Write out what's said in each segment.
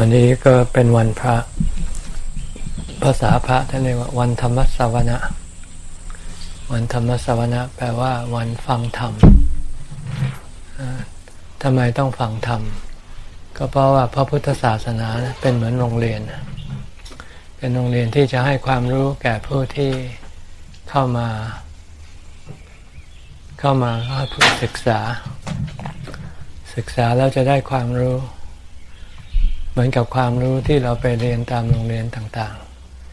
วันนี้ก็เป็นวันพระ ภาษาพระท่านเรียกว่าวันธรรมสวนะ วันธรรมสวนะ แปลว่า วันฟังธรรมทำไมต้องฟังธรรม ก็เพราะว่าพระพุทธศาสนาเป็นเหมือนโรงเรียน เป็นโรงเรียนที่จะให้ความรู้แก่ผู้ที่เข้ามา เข้ามาเพื่อศึกษา ศึกษาแล้วจะได้ความรู้ มือนกับความรู้ที่เราไปเรียนตามโรงเรียนต่าง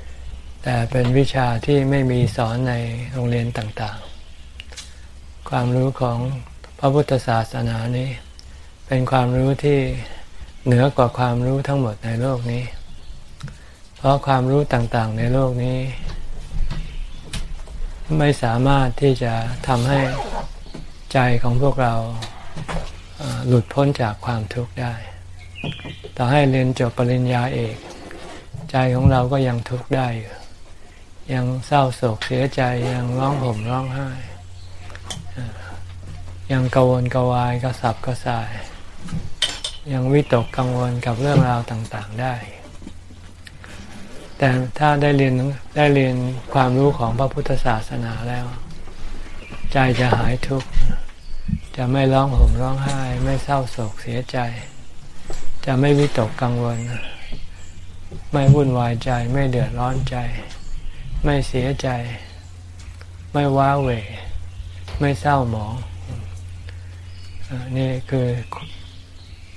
ๆ แต่เป็นวิชาที่ไม่มีสอนในโรงเรียนต่างๆ ความรู้ของพระพุทธศาสนานี้ เป็นความรู้ที่เหนือกว่าความรู้ทั้งหมดในโลกนี้ เพราะความรู้ต่างๆ ในโลกนี้ ไม่สามารถที่จะทำให้ใจของพวกเราหลุดพ้นจากความทุกข์ได้ ต่อให้เรียนจบปริญญาเอก ใจของเราก็ยังทุกข์ได้อยู่ยังเศร้าโศกเสียใจยังร้องห่มร้องไห้ ยังกังวลกวายกระสับกระส่าย ยังวิตกกังวลกับเรื่องราวต่างๆได้ แต่ถ้าได้เรียนได้เรียนความรู้ของพระพุทธศาสนาแล้ว ใจจะหายทุกข์จะไม่ร้องห่มร้องไห้ ไม่เศร้าโศกเสียใจ จะไม่วิตกกังวล ไม่วุ่นวายใจไม่เดือดร้อนใจ ไม่เสียใจ ไม่ว้าเหวไม่เศร้าหมองนี่คือ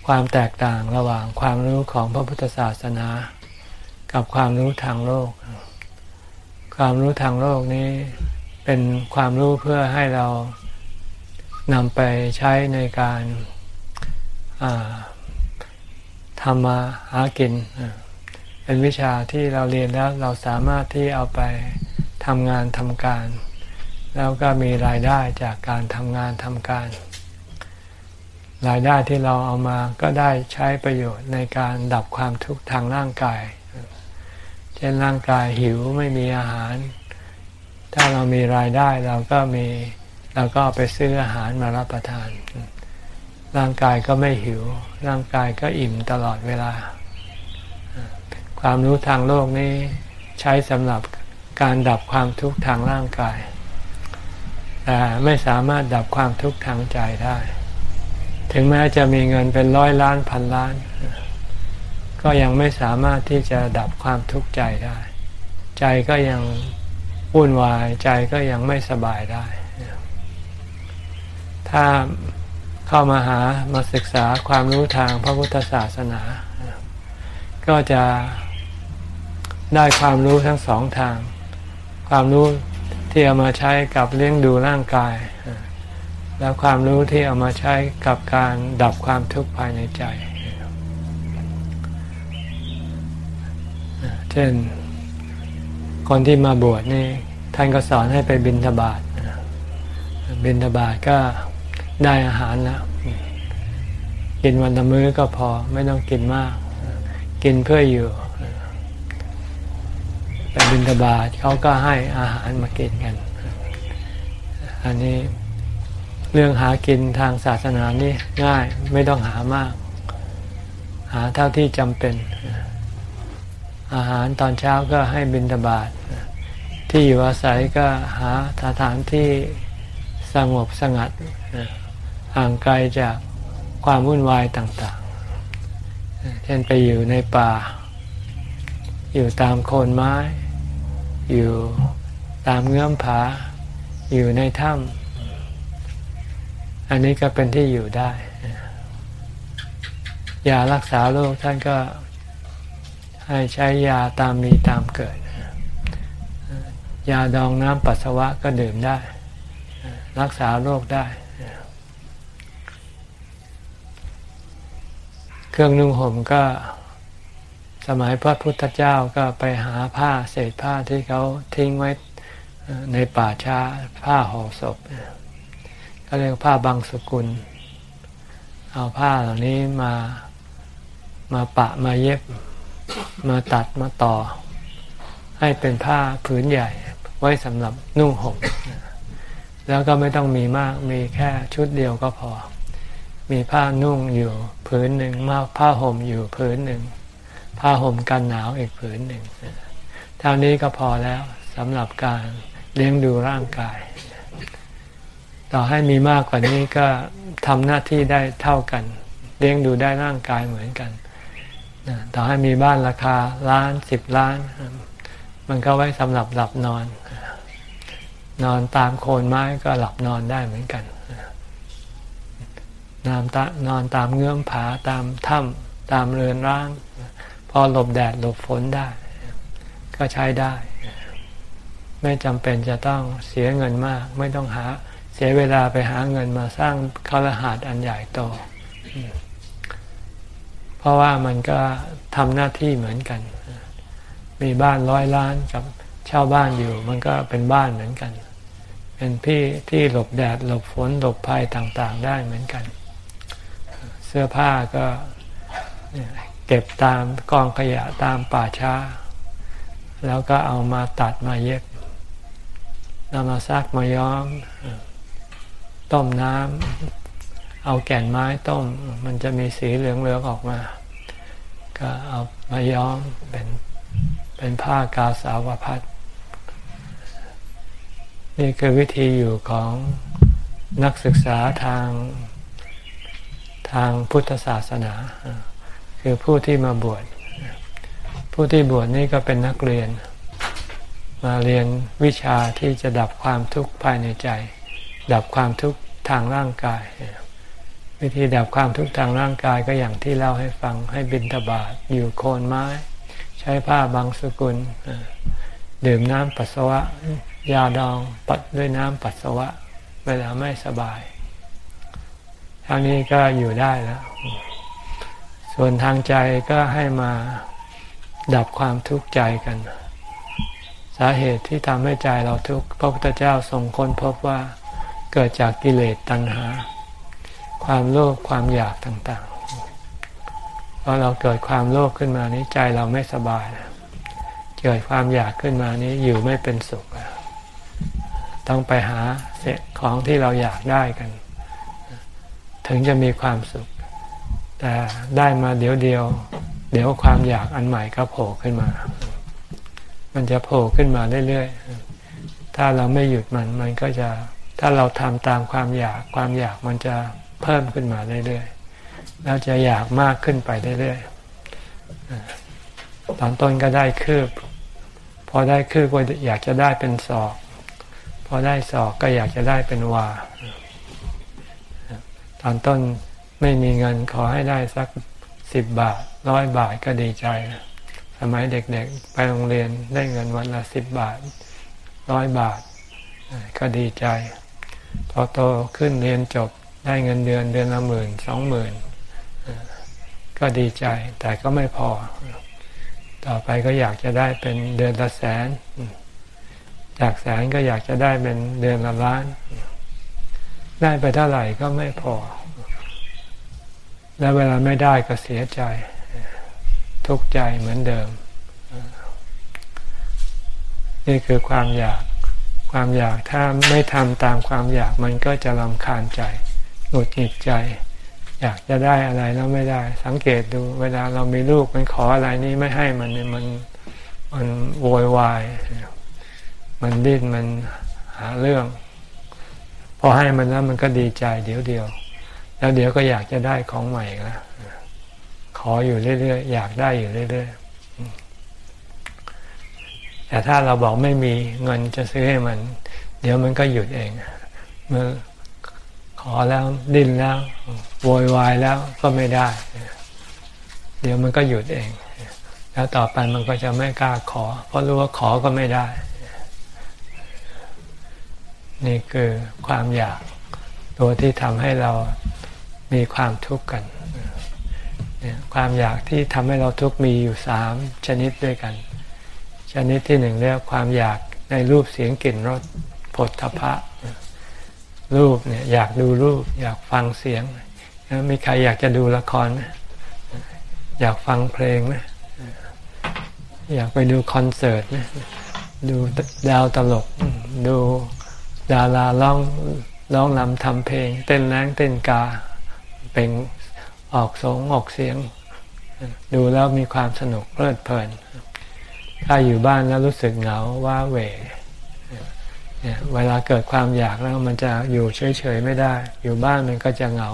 ความแตกต่างระหว่างความรู้ของพระพุทธศาสนา กับความรู้ทางโลก ความรู้ทางโลกนี้เป็นความรู้เพื่อให้เรานำไปใช้ในการา ทำมาหากิน เป็นวิชาที่เราเรียนแล้วเราสามารถที่เอาไปทำงานทำการ แล้วก็มีรายได้จากการทำงานทำการ รายได้ที่เราเอามาก็ได้ใช้ประโยชน์ในการดับความทุกข์ทางร่างกาย เช่นร่างกายหิวไม่มีอาหาร ถ้าเรามีรายได้เราก็มีเราก็ไปซื้ออาหารมารับประทาน ร่างกายก็ไม่หิว ร่างกายก็อิ่มตลอดเวลา ความรู้ทางโลกนี้ใช้สำหรับการดับความทุกข์ทางร่างกาย แต่ไม่สามารถดับความทุกข์ทางใจได้ ถึงแม้จะมีเงินเป็นร้อยล้านพันล้าน ก็ยังไม่สามารถที่จะดับความทุกข์ใจได้ ใจก็ยังวุ่นวายใจก็ยังไม่สบายได้ ถ้า เข้ามาหามาศึกษาความรู้ทางพระพุทธศาสนา ก็จะได้ความรู้ทั้งสองทาง ความรู้ที่เอามาใช้กับเลี้ยงดูร่างกาย แล้วความรู้ที่เอามาใช้กับการดับความทุกข์ภายในใจ เช่น คนที่มาบวชนี่ท่านก็สอนให้ไปบิณฑบาตบิณฑบาตก็ ได้อาหารแล้วกินวันละมื้อก็พอไม่ต้องกินมาก กินเพื่ออยู่ไปบินตบาทเขาก็ให้อาหารมากินกัน อันนี้เรื่องหากินทางศาสนานี่ง่ายไม่ต้องหามาก หาเท่าที่จำเป็น อาหารตอนเช้าก็ให้บินตบาทที่อยู่อาศัยก็หาสถานที่สงบสงัด ห่างไกลจากความวุ่นวายต่างๆ เช่นไปอยู่ในป่า อยู่ตามโคนไม้ อยู่ตามเงื่อมผา อยู่ในถ้ำอันนี้ก็เป็นที่อยู่ได้ ยารักษาโรคท่านก็ให้ใช้ยาตามมีตามเกิด ยาดองน้ำปัสสาวะก็ดื่มได้ รักษาโรคได้ เครื่องนุ่งห่มก็สมัยพระพุทธเจ้าก็ไปหาผ้าเศษผ้าที่เขาทิ้งไว้ในป่าช้าผ้าห่อศพก็เรียกผ้าบางสกุล เอาผ้าเหล่านี้มามาปะมาเย็บมาตัดมาต่อ ให้เป็นผ้าผืนใหญ่ไว้สำหรับนุ่งห่มแล้วก็ไม่ต้องมีมากมีแค่ชุดเดียวก็พอ มีผ้านุ่งอยู่ผืนหนึ่งมาผ้าห่มอยู่ผืนหนึ่ง ผ้าห่มกันหนาวอีกผืนหนึ่งเท่านี้ก็พอแล้วสำหรับการเลี้ยงดูร่างกาย ต่อให้มีมากกว่านี้ก็ทำหน้าที่ได้เท่ากัน เลี้ยงดูได้ร่างกายเหมือนกันต่อให้มีบ้านราคาล้านสิบล้าน มันก็ไว้สำหรับหลับนอน นอนตามโคนไม้ก็หลับนอนได้เหมือนกัน นอนตนอนตามเงื้อมผาตามถ้ำตามเรือนร่าง พอหลบแดดหลบฝนได้ ก็ใช้ได้ ไม่จำเป็นจะต้องเสียเงินมาก ไม่ต้องหาเสียเวลาไปหาเงินมาสร้างคาหาดอันใหญ่โต เพราะว่ามันก็ทำหน้าที่เหมือนกัน มีบ้านร้อยล้านกับเช่าบ้านอยู่ มันก็เป็นบ้านเหมือนกันเป็นพี่ที่หลบแดดหลบฝนหลบภัยต่างๆ ได้เหมือนกัน เสื้อผ้าก็เก็บตามกองขยะตามป่าช้า แล้วก็เอามาตัดมาเย็บนำมาซักมาย้อม ต้มน้ำเอาแก่นไม้ต้ม มันจะมีสีเหลืองๆออกมา ก็เอามาย้อมเป็นเป็นผ้ากาสาวพัดนี่คือวิธีอยู่ของนักศึกษาทาง ทางพุทธศาสนา คือผู้ที่มาบวช ผู้ที่บวชนี่ก็เป็นนักเรียน มาเรียนวิชาที่จะดับความทุกข์ภายในใจ ดับความทุกข์ทางร่างกาย วิธีดับความทุกข์ทางร่างกายก็อย่างที่เล่าให้ฟังให้บินทบาทอยู่โคนไม้ ใช้ผ้าบางสกุล ดื่มน้ำปัสสาวะ ยาดองปัดด้วยน้ำปัสสาวะ เวลาไม่สบาย ทานี้ก็อยู่ได้แล้ว ส่วนทางใจก็ให้มาดับความทุกข์ใจกัน สาเหตุที่ทำให้ใจเราทุกข์พระพุทธเจ้าทรงค้นพบว่าเกิดจากกิเลสตัณหา ความโลภความอยากต่างๆพอเราเกิดความโลภขึ้นมานี้ใจเราไม่สบายเกิดความอยากขึ้นมานี้อยู่ไม่เป็นสุข ต้องไปหาเสของที่เราอยากได้กัน ถึงจะมีความสุข แต่ได้มาเดี๋ยวเดียว เดี๋ยวความอยากอันใหม่ก็โผล่ขึ้นมา มันจะโผล่ขึ้นมาเรื่อยๆ ถ้าเราไม่หยุดมันมันก็จะถ้าเราทำตามความอยากความอยากมันจะเพิ่มขึ้นมาเรื่อยๆแล้วจะอยากมากขึ้นไปเรื่อยๆตอนต้นก็ได้คืบ พอได้คืบก็อยากจะได้เป็นศอก พอได้ศอกก็อยากจะได้เป็นวา ตอนต้นไม่มีเงินขอให้ได้สักสิบบาทร้อยบาทก็ดีใจ สมัยเด็กๆ ไปโรงเรียนได้เงินวันละสิบบาทร้อยบาท ก็ดีใจ พอโตขึ้นเรียนจบได้เงินเดือนเดือนละหมื่นสองหมื่นก็ดีใจแต่ก็ไม่พอ ต่อไปก็อยากจะได้เป็นเดือนละแสน จากแสนก็อยากจะได้เป็นเดือนละล้าน ได้ไปเท่าไหร่ก็ไม่พอ แล้วเวลาไม่ได้ก็เสียใจ ทุกข์ใจเหมือนเดิม นี่คือความอยาก ความอยากถ้าไม่ทำตามความอยากมันก็จะลำคาญใจหงุดหงิดใจ อยากจะได้อะไรแล้วไม่ได้ สังเกตดู เวลาเรามีลูกมันขออะไรนี่ไม่ให้มันมันมันโวยวาย มันดิ้นมันหาเรื่อง พอให้มันแล้วมันก็ดีใจเดี๋ยวเดียว แล้วเดี๋ยวก็อยากจะได้ของใหม่แล้วขออยู่เรื่อยๆอยากได้อยู่เรื่อยๆแต่ถ้าเราบอกไม่มีเงินจะซื้อให้มัน เดี๋ยวมันก็หยุดเอง เมื่อขอแล้วดิ้นแล้วโวยวายแล้วก็ไม่ได้ เดี๋ยวมันก็หยุดเอง แล้วต่อไปมันก็จะไม่กล้าขอ เพราะรู้ว่าขอก็ไม่ได้ นี่คือความอยากตัวที่ทำให้เรามีความทุกข์กัน ความอยากที่ทำให้เราทุกข์มีอยู่สามชนิดด้วยกัน ชนิดที่หนึ่งเรียกความอยากในรูปเสียงกลิ่นรสผลทพะ รูปเนี่ยอยากดูรูป อยากฟังเสียง มีใครอยากจะดูละครไหมอยากฟังเพลงไหมอยากไปดูคอนเสิร์ตไหมดูดาวตลกดู ดาราร้องร้องลำทำเพลง เต้นแรงเต้นกา เป็นออกสงออกเสียง ดูแล้วมีความสนุกเพลิดเพลิน ถ้าอยู่บ้านแล้วรู้สึกเหงาว้าเหวเวลาเกิดความอยากแล้วมันจะอยู่เฉยๆไม่ได้ อยู่บ้านมันก็จะเหงา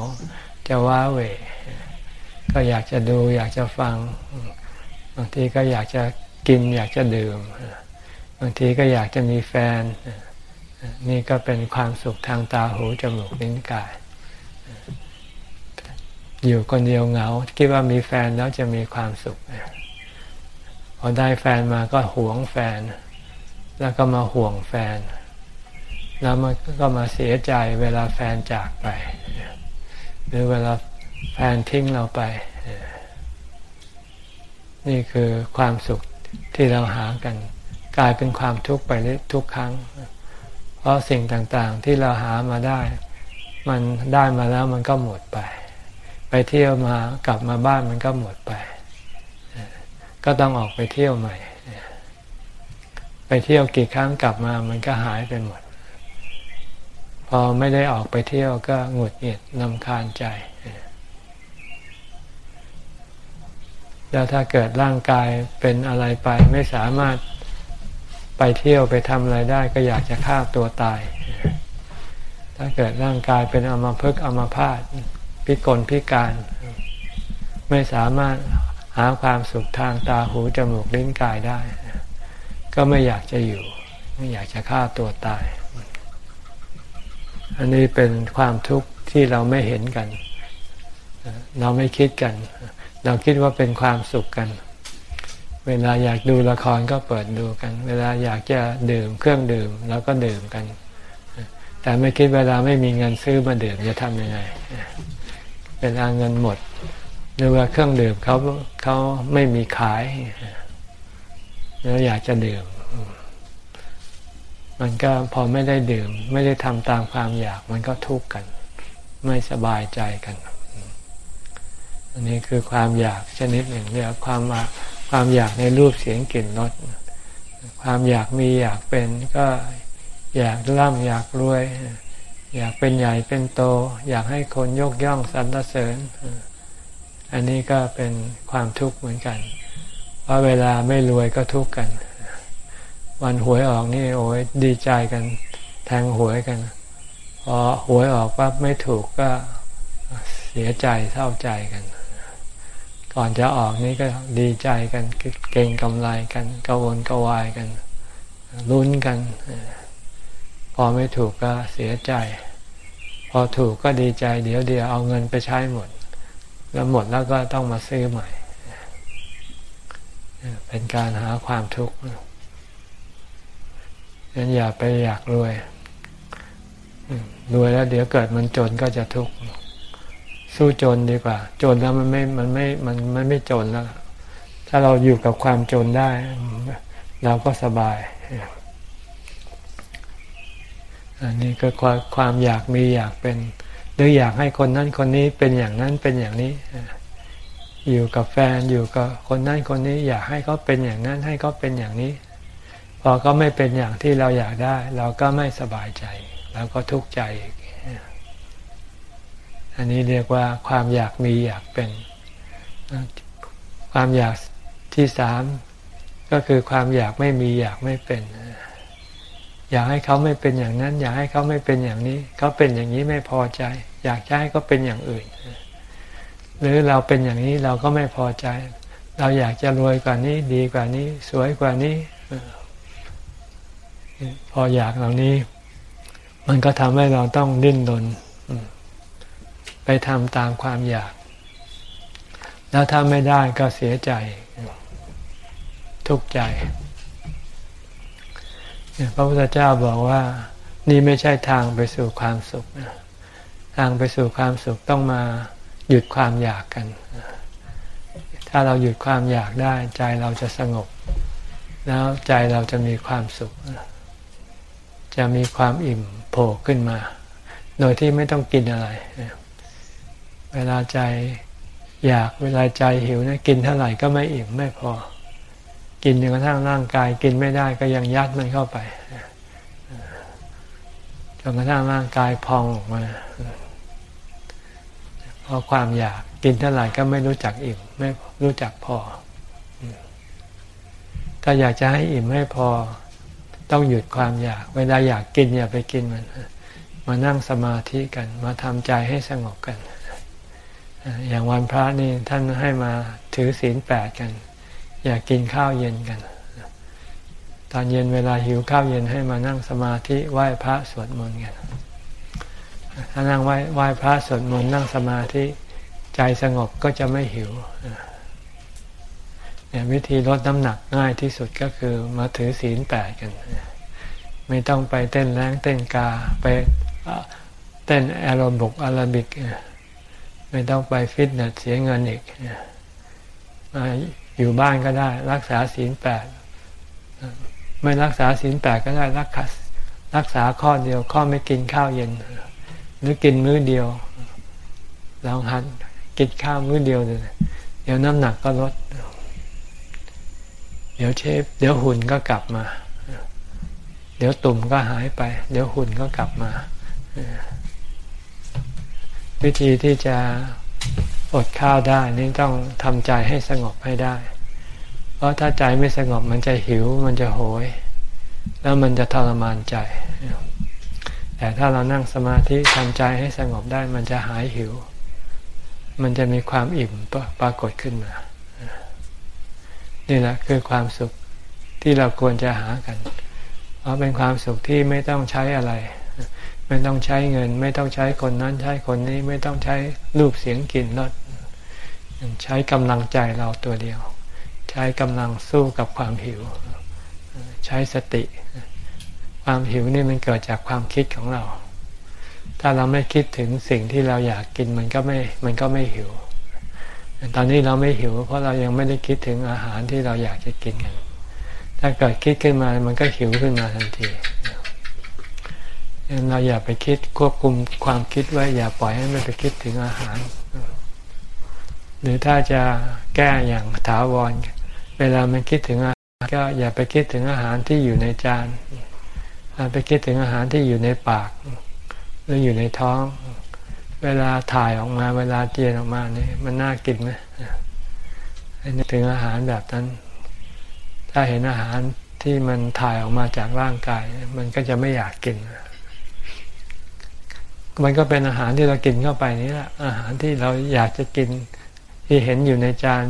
จะว้าเหวก็อยากจะดูอยากจะฟัง บางทีก็อยากจะกินอยากจะดื่ม บางทีก็อยากจะมีแฟน นี่ก็เป็นความสุขทางตาหูจมูกลิ้นกาย อยู่คนเดียวเหงา คิดว่ามีแฟนแล้วจะมีความสุขพอได้แฟนมาก็หวงแฟน แล้วก็มาห่วงแฟน แล้วมันก็มาเสียใจเวลาแฟนจากไป หรือเวลาแฟนทิ้งเราไป นี่คือความสุขที่เราหากัน กลายเป็นความทุกข์ไปทุกครั้ง เพราะสิ่งต่างๆที่เราหามาได้ มันได้มาแล้วมันก็หมดไป ไปเที่ยวมากลับมาบ้านมันก็หมดไป ก็ต้องออกไปเที่ยวใหม่ ไปเที่ยวกี่ครั้งกลับมามันก็หายไปหมด พอไม่ได้ออกไปเที่ยวก็หงุดหงิดนำคาญใจแล้วถ้าเกิดร่างกายเป็นอะไรไปไม่สามารถ ไปเที่ยวไปทำอะไรได้ก็อยากจะฆ่าตัวตาย ถ้าเกิดร่างกายเป็นอมภพอมพาตพิกลพิการ ไม่สามารถหาความสุขทางตาหูจมูกลิ้นกายได้ ก็ไม่อยากจะอยู่ ไม่อยากจะฆ่าตัวตาย อันนี้เป็นความทุกข์ที่เราไม่เห็นกัน เราไม่คิดกัน เราคิดว่าเป็นความสุขกัน เวลาอยากดูละครก็เปิดดูกัน เวลาอยากจะดื่มเครื่องดื่มเราก็ดื่มกัน แต่ไม่คิดเวลาไม่มีเงินซื้อมาดื่มจะทำยังไงเป็นอาเงินหมด หรือว่าเครื่องดื่มเขาเขาไม่มีขายแล้วอยากจะดื่ม มันก็พอไม่ได้ดื่ม ไม่ได้ทำตามความอยากมันก็ทุกข์กัน ไม่สบายใจกัน อันนี้คือความอยากชนิดหนึ่งเรียกความ ความอยากในรูปเสียงกลิ่นรสความอยากมีอยากเป็นก็อยากร่ำอยากรวย อยากเป็นใหญ่เป็นโต อยากให้คนยกย่องสรรเสริญ อันนี้ก็เป็นความทุกข์เหมือนกันเพราะเวลาไม่รวยก็ทุกข์กัน วันหวยออกนี่โอ้ยดีใจกัน แทงหวยกันพอหวยออกปั๊บไม่ถูกก็เสียใจเศร้าใจกัน ก่อนจะออกนี่ก็ดีใจกันเก่งกำไรกันกวนกวายกันลุ้นกัน พอไม่ถูกก็เสียใจ พอถูกก็ดีใจ เดี๋ยวเดียวเอาเงินไปใช้หมด แล้วหมดแล้วก็ต้องมาซื้อใหม่ เป็นการหาความทุกข์งั้นอย่าไปอยากรวยรวยแล้วเดี๋ยวเกิดมันจนก็จะทุกข์ สู้จนดีกว่า จนแล้วมันไม่มันไม่มันมันไม่จนแล้ว ถ้าเราอยู่กับความจนได้ เราก็สบายอันนี้ก็ความความอยากมีอยากเป็น หรืออยากให้คนนั้นคนนี้เป็นอย่างนั้นเป็นอย่างนี้อยู่กับแฟนอยู่กับคนนั้นคนนี้ อยากให้เขาเป็นอย่างนั้นให้เขาเป็นอย่างนี้ พอก็ไม่เป็นอย่างที่เราอยากได้ เราก็ไม่สบายใจ เราก็ทุกข์ใจอีก อันนี้เรียกว่าความอยากมีอยากเป็น ความอยากที่สามก็คือความอยากไม่มีอยากไม่เป็น อยากให้เขาไม่เป็นอย่างนั้น อยากให้เขาไม่เป็นอย่างนี้ เขาเป็นอย่างนี้ไม่พอใจ อยากให้เขาเป็นอย่างอื่น หรือเราเป็นอย่างนี้เราก็ไม่พอใจ เราอยากจะรวยกว่านี้ดีกว่านี้ สวยกว่านี้ พออยากเหล่านี้ มันก็ทำให้เราต้องดิ้นรน ไปทำตามความอยาก แล้วถ้าไม่ได้ก็เสียใจ ทุกข์ใจพระพุทธเจ้าบอกว่า นี่ไม่ใช่ทางไปสู่ความสุขทางไปสู่ความสุขต้องมาหยุดความอยากกัน ถ้าเราหยุดความอยากได้ ใจเราจะสงบ แล้วใจเราจะมีความสุข จะมีความอิ่มโผล่ขึ้นมา โดยที่ไม่ต้องกินอะไร เวลาใจอยากเวลาใจหิวนะกินเท่าไหร่ก็ไม่อิ่มไม่พอ กินจนกระทั่งร่างกาย กินไม่ได้ก็ยังยัดมันเข้าไปจนกระทั่งร่างกายพองออกมาเพราะความอยากกินเท่าไหร่ก็ไม่รู้จักอิ่ม ไม่รู้จักพอ ถ้าอยากจะให้อิ่มให้พอ ต้องหยุดความอยาก เวลาอยากกินอย่าไปกินมัน มานั่งสมาธิกัน มาทำใจให้สงบกัน อย่างวันพระนี่ท่านให้มาถือศีลแปดกัน อยากกินข้าวเย็นกัน ตอนเย็นเวลาหิวข้าวเย็นให้มานั่งสมาธิไหว้พระสวดมนต์กัน ถ้านั่งไหว้ไหว้พระสวดมนต์นั่งสมาธิใจสงบก็จะไม่หิวเนี่ยวิธีลดน้ำหนักง่ายที่สุดก็คือมาถือศีลแปดกัน ไม่ต้องไปเต้นแรงเต้นกาไปเต้นแอโรบิกอาราบิก ไม่ต้องไปฟิตเนสเสียเงินอีกมาอยู่บ้านก็ได้ รักษาศีลแปดไม่รักษาศีลแปดก็ได้รักษารักษาข้อเดียว ข้อไม่กินข้าวเย็น หรือกินมื้อเดียวลองหัดกินข้าวมื้อเดียวเลยเดี๋ยวน้ำหนักก็ลด เดี๋ยวเชฟเดี๋ยวหุ่นก็กลับมา เดี๋ยวตุ่มก็หายไป เดี๋ยวหุ่นก็กลับมา วิธีที่จะอดข้าวได้นี่ต้องทำใจให้สงบให้ได้ เพราะถ้าใจไม่สงบมันจะหิวมันจะโหย แล้วมันจะทรมานใจ แต่ถ้าเรานั่งสมาธิทำใจให้สงบได้มันจะหายหิว มันจะมีความอิ่มปรากฏขึ้นมา นี่แหละคือความสุขที่เราควรจะหากัน เพราะเป็นความสุขที่ไม่ต้องใช้อะไร ไม่ต้องใช้เงิน ไม่ต้องใช้คนนั้นใช้คนนี้ไม่ต้องใช้รูปเสียงกลิ่นรสใช้กำลังใจเราตัวเดียว ใช้กำลังสู้กับความหิว ใช้สติ ความหิวนี่มันเกิดจากความคิดของเรา ถ้าเราไม่คิดถึงสิ่งที่เราอยากกินมันก็ไม่มันก็ไม่หิว ตอนนี้เราไม่หิว เพราะเรายังไม่ได้คิดถึงอาหารที่เราอยากจะกินกันถ้าเกิดคิดขึ้นมามันก็หิวขึ้นมาทันทีเเราอย่าไปคิดควบคุมความคิดไว้อย่าปล่อยให้มันไปคิดถึงอาหาร หรือถ้าจะแก้อย่างถาวร เวลามันคิดถึงอาหาร ก็อย่าไปคิดถึงอาหารที่อยู่ในจานไปคิดถึงอาหารที่อยู่ในปากหรืออยู่ในท้อง เวลาถ่ายออกมา เวลาเจียนออกมาเนี่ยมันน่ากินไหมให้นึกถึงอาหารแบบนั้น ถ้าเห็นอาหารที่มันถ่ายออกมาจากร่างกาย มันก็จะไม่อยากกิน มันก็เป็นอาหารที่เรากินเข้าไปนี่แหละอาหารที่เราอยากจะกินที่เห็นอยู่ในจาน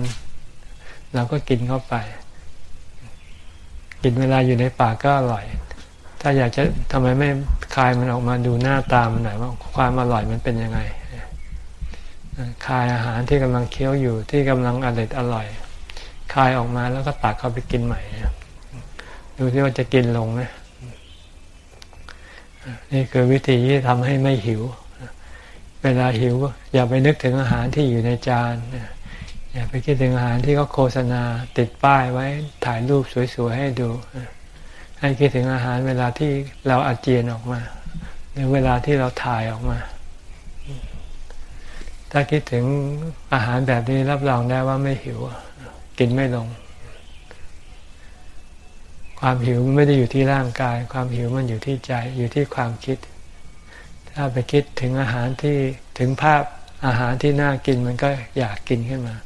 เราก็กินเข้าไป กินเวลาอยู่ในปากก็อร่อย ถ้าอยากจะทำไมไม่คายมันออกมาดูหน้าตามันหน่อยว่าความอร่อยมันเป็นยังไงคายอาหารที่กำลังเคี้ยวอยู่ที่กำลังอร่อยอร่อย คายออกมาแล้วก็ตักเข้าไปกินใหม่ดูที่ว่าจะกินลงไหม นี่คือวิธีที่ทำให้ไม่หิว เวลาหิว อย่าไปนึกถึงอาหารที่อยู่ในจานอย่าไปคิดถึงอาหารที่เขาโฆษณาติดป้ายไว้ถ่ายรูปสวยๆให้ดู ให้คิดถึงอาหารเวลาที่เราอาเจียนออกมา หรือเวลาที่เราถ่ายออกมา ถ้าคิดถึงอาหารแบบนี้รับรองได้ว่าไม่หิว กินไม่ลง ความหิวมันไม่ได้อยู่ที่ร่างกาย ความหิวมันอยู่ที่ใจอยู่ที่ความคิด ถ้าไปคิดถึงอาหารที่ถึงภาพอาหารที่น่ากินมันก็อยากกินขึ้นมา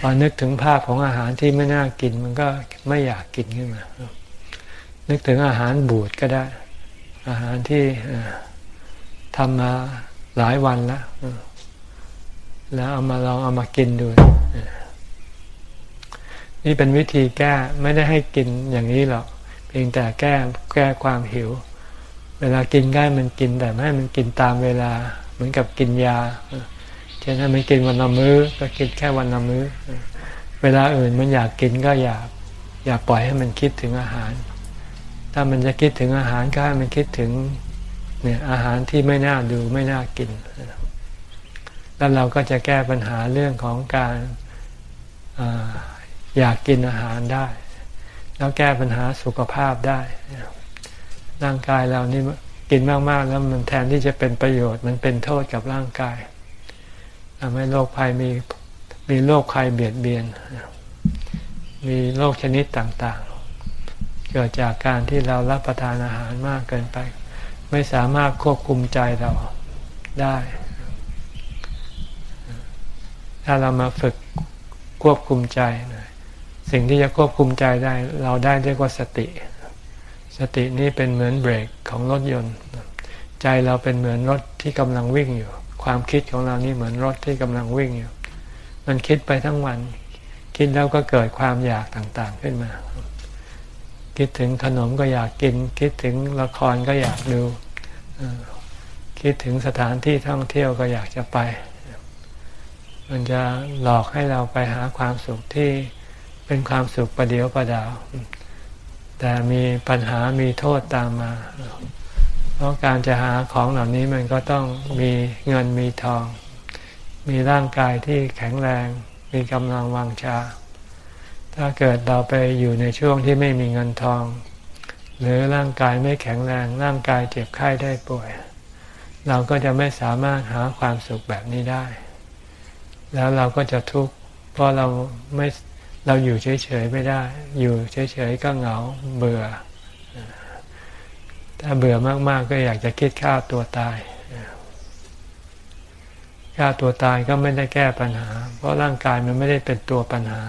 พอนึกถึงภาพของอาหารที่ไม่น่ากินมันก็ไม่อยากกินขึ้นมา นึกถึงอาหารบูดก็ได้ อาหารที่ทำมาหลายวันแล้วแล้วเอามาลองเอามากินดู นี่เป็นวิธีแก้ไม่ได้ให้กินอย่างนี้หรอก เพียงแต่แก้แก้ความหิว เวลากินได้มันกินแต่ไม่ให้มันกินตามเวลา เหมือนกับกินยาเช่นถ้ามันกินวันละมื้อ ก็กินแค่วันละมื้อ เวลาอื่นมันอยากกินก็อย่าอย่าปล่อยให้มันคิดถึงอาหาร ถ้ามันจะคิดถึงอาหารก็ให้มันคิดถึงเนี่ยอาหารที่ไม่น่าดูไม่น่ากิน แล้วเราก็จะแก้ปัญหาเรื่องของการ อยากกินอาหารได้ แล้วแก้ปัญหาสุขภาพได้ร่างกายเรานี่กินมากๆ แล้วมันแทนที่จะเป็นประโยชน์มันเป็นโทษกับร่างกายทำให้โรคภัยมีมีโรคภัยเบียดเบียน มีโรคชนิดต่างๆ เกิดจากการที่เรารับประทานอาหารมากเกินไป ไม่สามารถควบคุมใจเราได้ ถ้าเรามาฝึกควบคุมใจ สิ่งที่จะควบคุมใจได้ เราได้เรียกว่าสติ สตินี้เป็นเหมือนเบรกของรถยนต์ ใจเราเป็นเหมือนรถที่กำลังวิ่งอยู่ ความคิดของเรานี่เหมือนรถที่กำลังวิ่งอยู่ มันคิดไปทั้งวัน คิดแล้วก็เกิดความอยากต่างๆขึ้นมา คิดถึงขนมก็อยากกิน คิดถึงละครก็อยากดูคิดถึงสถานที่ท่องเที่ยวก็อยากจะไป มันจะหลอกให้เราไปหาความสุขที่ เป็นความสุขประเดียวประดาว แต่มีปัญหามีโทษตามมา เพราะการจะหาของเหล่านี้มันก็ต้องมีเงินมีทอง มีร่างกายที่แข็งแรง มีกำลังวังชา ถ้าเกิดเราไปอยู่ในช่วงที่ไม่มีเงินทอง หรือร่างกายไม่แข็งแรง ร่างกายเจ็บไข้ได้ป่วย เราก็จะไม่สามารถหาความสุขแบบนี้ได้ แล้วเราก็จะทุกข์เพราะเราไม่ เราอยู่เฉยๆไม่ได้ อยู่เฉยๆก็เหงาเบื่อ ถ้าเบื่อมากๆก็อยากจะคิดฆ่าตัวตายฆ่าตัวตายก็ไม่ได้แก้ปัญหา เพราะร่างกายมันไม่ได้เป็นตัวปัญหา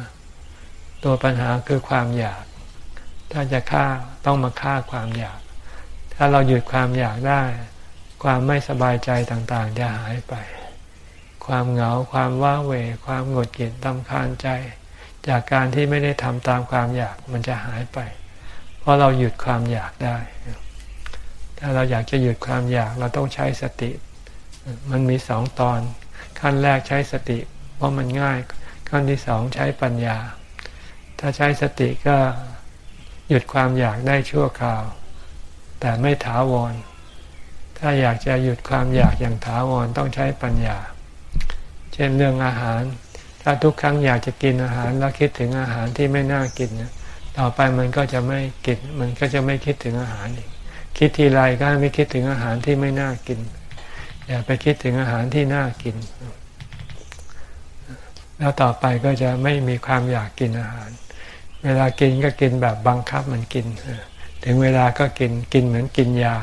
ตัวปัญหาคือความอยาก ถ้าจะฆ่าต้องมาฆ่าความอยาก ถ้าเราหยุดความอยากได้ ความไม่สบายใจต่างๆจะหายไป ความเหงาความว้าเหวความหงุดหงิดตำคาญใจ จากการที่ไม่ได้ทำตามความอยากมันจะหายไป เพราะเราหยุดความอยากได้ ถ้าเราอยากจะหยุดความอยากเราต้องใช้สติ มันมีสองตอน ขั้นแรกใช้สติ เพราะมันง่าย ขั้นที่สองใช้ปัญญา ถ้าใช้สติก็หยุดความอยากได้ชั่วคราว แต่ไม่ถาวร ถ้าอยากจะหยุดความอยากอย่างถาวรต้องใช้ปัญญา เช่นเรื่องอาหาร ถ้าทุกครั้งอยากจะกินอาหารแล้วคิดถึงอาหารที่ไม่น่ากินนะต่อไปมันก็จะไม่กิน มันก็จะไม่คิดถึงอาหารอีก คิดทีไรก็ไม่คิดถึงอาหารที่ไม่น่ากิน อย่าไปคิดถึงอาหารที่น่ากิน แล้วต่อไปก็จะไม่มีความอยากกินอาหาร เวลากินก็กินแบบบังคับมันกิน ถึงเวลาก็กิน กินเหมือนกินยา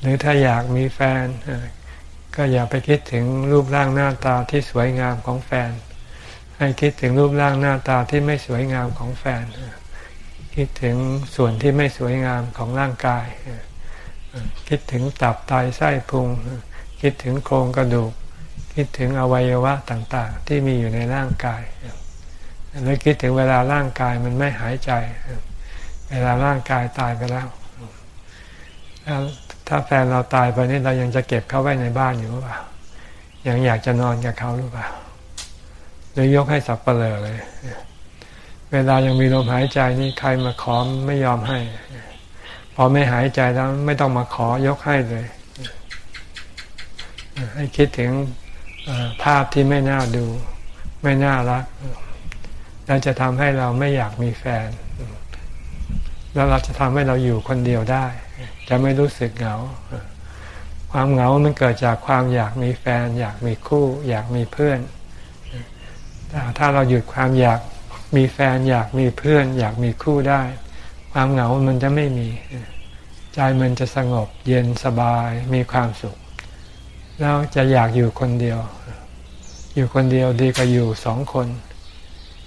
หรือถ้าอยากมีแฟน ก็อย่าไปคิดถึงรูปร่างหน้าตาที่สวยงามของแฟน ให้คิดถึงรูปร่างหน้าตาที่ไม่สวยงามของแฟน คิดถึงส่วนที่ไม่สวยงามของร่างกาย คิดถึงตับไตไส้พุง คิดถึงโครงกระดูก คิดถึงอวัยวะต่างๆ ที่มีอยู่ในร่างกายหรือคิดถึงเวลาร่างกายมันไม่หายใจ เวลาร่างกายตายไปแล้ว ถ้าแฟนเราตายไปนี่เรายังจะเก็บเขาไว้ในบ้านอยู่หรือเปล่า ยังอยากจะนอนกับเขาหรือเปล่าหรือยกให้สับเปลือเลย เวลายังมีลมหายใจนี่ใครมาขอไม่ยอมให้ พอไม่หายใจแล้วไม่ต้องมาขอยกให้เลย ให้คิดถึงภาพที่ไม่น่าดู ไม่น่ารักแล้วจะทำให้เราไม่อยากมีแฟน แล้วเราจะทำให้เราอยู่คนเดียวได้ จะไม่รู้สึกเหงา ความเหงามันเกิดจากความอยากมีแฟน อยากมีคู่ อยากมีเพื่อนแต่ถ้าเราหยุดความอยากมีแฟน อยากมีเพื่อน อยากมีคู่ได้ ความเหงามันจะไม่มี ใจมันจะสงบเย็นสบายมีความสุข แล้วจะอยากอยู่คนเดียว อยู่คนเดียวดีกว่าอยู่สองคน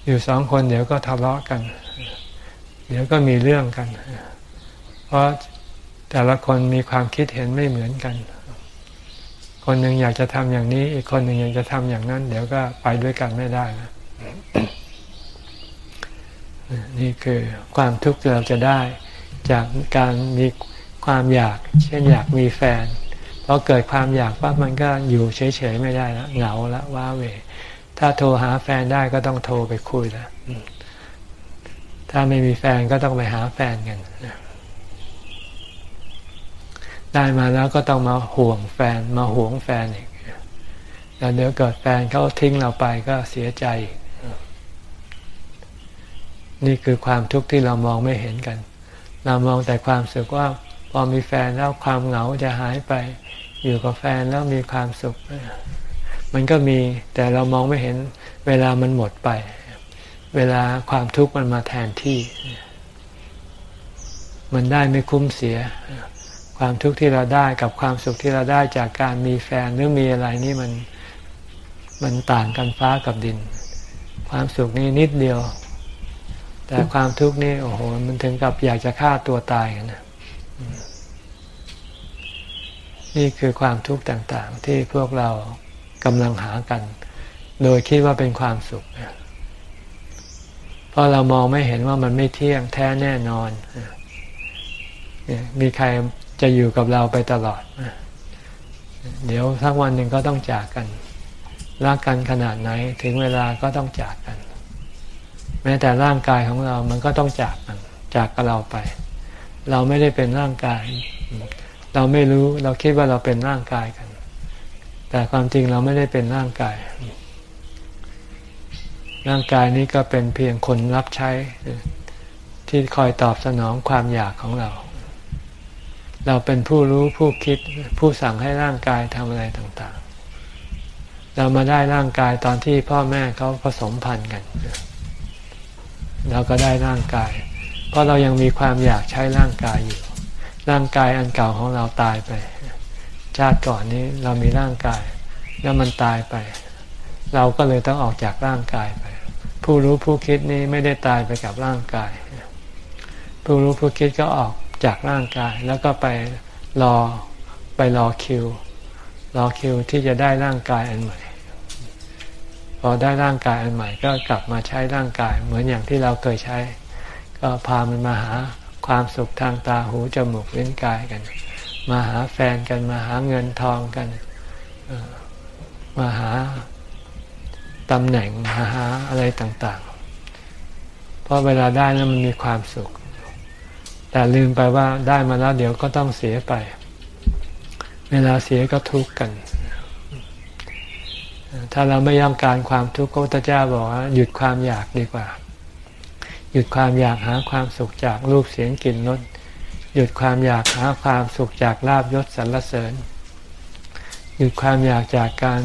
อยู่สองคนเดี๋ยวก็ทะเลาะกัน เดี๋ยวก็มีเรื่องกัน เพราะ แต่ละคนมีความคิดเห็นไม่เหมือนกัน คนหนึ่งอยากจะทำอย่างนี้ อีกคนหนึ่งอยากจะทำอย่างนั้น เดี๋ยวก็ไปด้วยกันไม่ได้นะนี่คือความทุกข์ที่เราจะได้ จากการมีความอยาก เช่นอยากมีแฟนพอเกิดความอยากปั๊บมันก็อยู่เฉยๆไม่ได้แล้วเหงาละว้าเว ถ้าโทรหาแฟนได้ก็ต้องโทรไปคุยล้วถ้าไม่มีแฟนก็ต้องไปหาแฟนกัน ได้มาแล้วก็ต้องมาห่วงแฟนมาห่วงแฟนอีกแล้วเดี๋ยวเกิดแฟนเขาทิ้งเราไปก็เสียใจ นี่คือความทุกข์ที่เรามองไม่เห็นกัน เรามองแต่ความสุขว่า พอมีแฟนแล้วความเหงาจะหายไป อยู่กับแฟนแล้วมีความสุข มันก็มีแต่เรามองไม่เห็น เวลามันหมดไป เวลาความทุกข์มันมาแทนที่ มันได้ไม่คุ้มเสีย ความทุกข์ที่เราได้กับความสุขที่เราได้จากการมีแฟนหรือมีอะไรนี่มันมันต่างกันฟ้ากับดิน ความสุขนี่นิดเดียว แต่ความทุกข์นี่โอ้โหมันถึงกับอยากจะฆ่าตัวตายกันนะนี่คือความทุกข์ต่างๆ ที่พวกเรากำลังหากัน โดยคิดว่าเป็นความสุขเพราะเรามองไม่เห็นว่ามันไม่เที่ยงแท้แน่นอนมีใคร จะอยู่กับเราไปตลอด เดี๋ยวสักวันหนึ่งก็ต้องจากกัน รักกันขนาดไหนถึงเวลาก็ต้องจากกัน แม้แต่ร่างกายของเรามันก็ต้องจากกัน จากกับเราไป เราไม่ได้เป็นร่างกาย เราไม่รู้เราคิดว่าเราเป็นร่างกายกัน แต่ความจริงเราไม่ได้เป็นร่างกาย ร่างกายนี้ก็เป็นเพียงคนรับใช้ที่คอยตอบสนองความอยากของเรา เราเป็นผู้รู้ผู้คิดผู้สั่งให้ร่างกายทำอะไรต่างๆ เรามาได้ร่างกายตอนที่พ่อแม่เขาผสมพันธุ์กัน เราก็ได้ร่างกาย เพราะเรายังมีความอยากใช้ร่างกายอยู่ ร่างกายอันเก่าของเราตายไป ชาติก่อนนี้เรามีร่างกาย แล้วมันตายไป เราก็เลยต้องออกจากร่างกายไป ผู้รู้ผู้คิดนี้ไม่ได้ตายไปกับร่างกาย ผู้รู้ผู้คิดก็ออก จากร่างกาย แล้วก็ไปรอไปรอคิว รอคิวที่จะได้ร่างกายอันใหม่ พอได้ร่างกายอันใหม่ ก็กลับมาใช้ร่างกาย เหมือนอย่างที่เราเคยใช้ ก็พามันมาหาความสุขทางตาหูจมูกลิ้นกายกัน มาหาแฟนกันมาหาเงินทองกันมาหาตำแหน่งมาหาอะไรต่างๆ เพราะเวลาได้แล้วมันมีความสุข แต่ลืมไปว่าได้มาแล้วเดี๋ยวก็ต้องเสียไป เวลาเสียก็ทุกข์กัน ถ้าเราไม่ยอมการความทุกข์พระพุทธเจ้าบอกว่าหยุดความอยากดีกว่า หยุดความอยากหาความสุขจากรูปเสียงกลิ่นรสหยุดความอยากหาความสุขจากลาบยศสรรเสริญ หยุดความอยากจากการ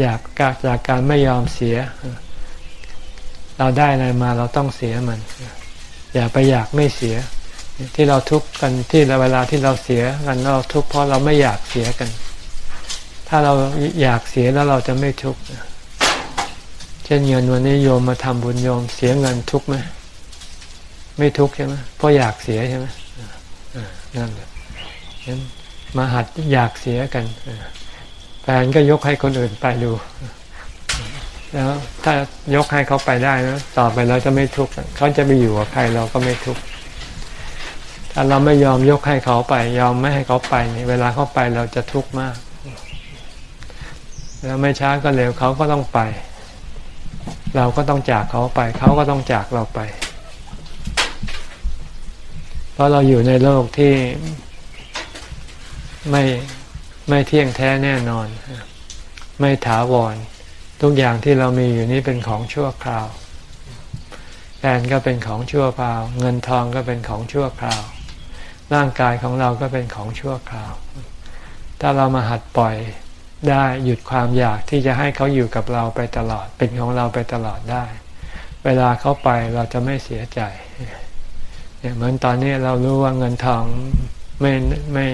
อยากจากการไม่ยอมเสีย เราได้อะไรมาเราต้องเสียมัน อย่าไปอยากไม่เสีย ที่เราทุกข์กันที่เวลาที่เราเสียกันเราทุกข์เพราะเราไม่อยากเสียกัน ถ้าเราอยากเสียแล้วเราจะไม่ทุกข์เช่นเงินวันนี้โยมมาทำบุญโยมเสียเงินทุกข์ไหมไม่ทุกข์ใช่ไหมเพราะอยากเสียใช่ไหมนั่นแหละนั้นมาหัดอยากเสียกันแฟนก็ยกให้คนอื่นไปดู แล้วถ้ายกให้เขาไปได้นะต่อไปเราจะไม่ทุกข์เขาจะไปอยู่กับใครเราก็ไม่ทุกข์ถ้าเราไม่ยอมยกให้เขาไป ยอมไม่ให้เขาไปนี่เวลาเขาไปเราจะทุกข์มาก แล้วไม่ช้าก็เร็วเขาก็ต้องไป เราก็ต้องจากเขาไป เขาก็ต้องจากเราไป เพราะเราอยู่ในโลกที่ไม่ไม่เที่ยงแท้แน่นอน ไม่ถาวร ทุกอย่างที่เรามีอยู่นี้เป็นของชั่วคราวแฟนก็เป็นของชั่วคราว เงินทองก็เป็นของชั่วคราว ร่างกายของเราก็เป็นของชั่วคราว ถ้าเรามาหัดปล่อยได้หยุดความอยากที่จะให้เขาอยู่กับเราไปตลอด เป็นของเราไปตลอดได้ เวลาเขาไปเราจะไม่เสียใจเนี่ยเหมือนตอนนี้เรารู้ว่าเงินทองไม่ไม่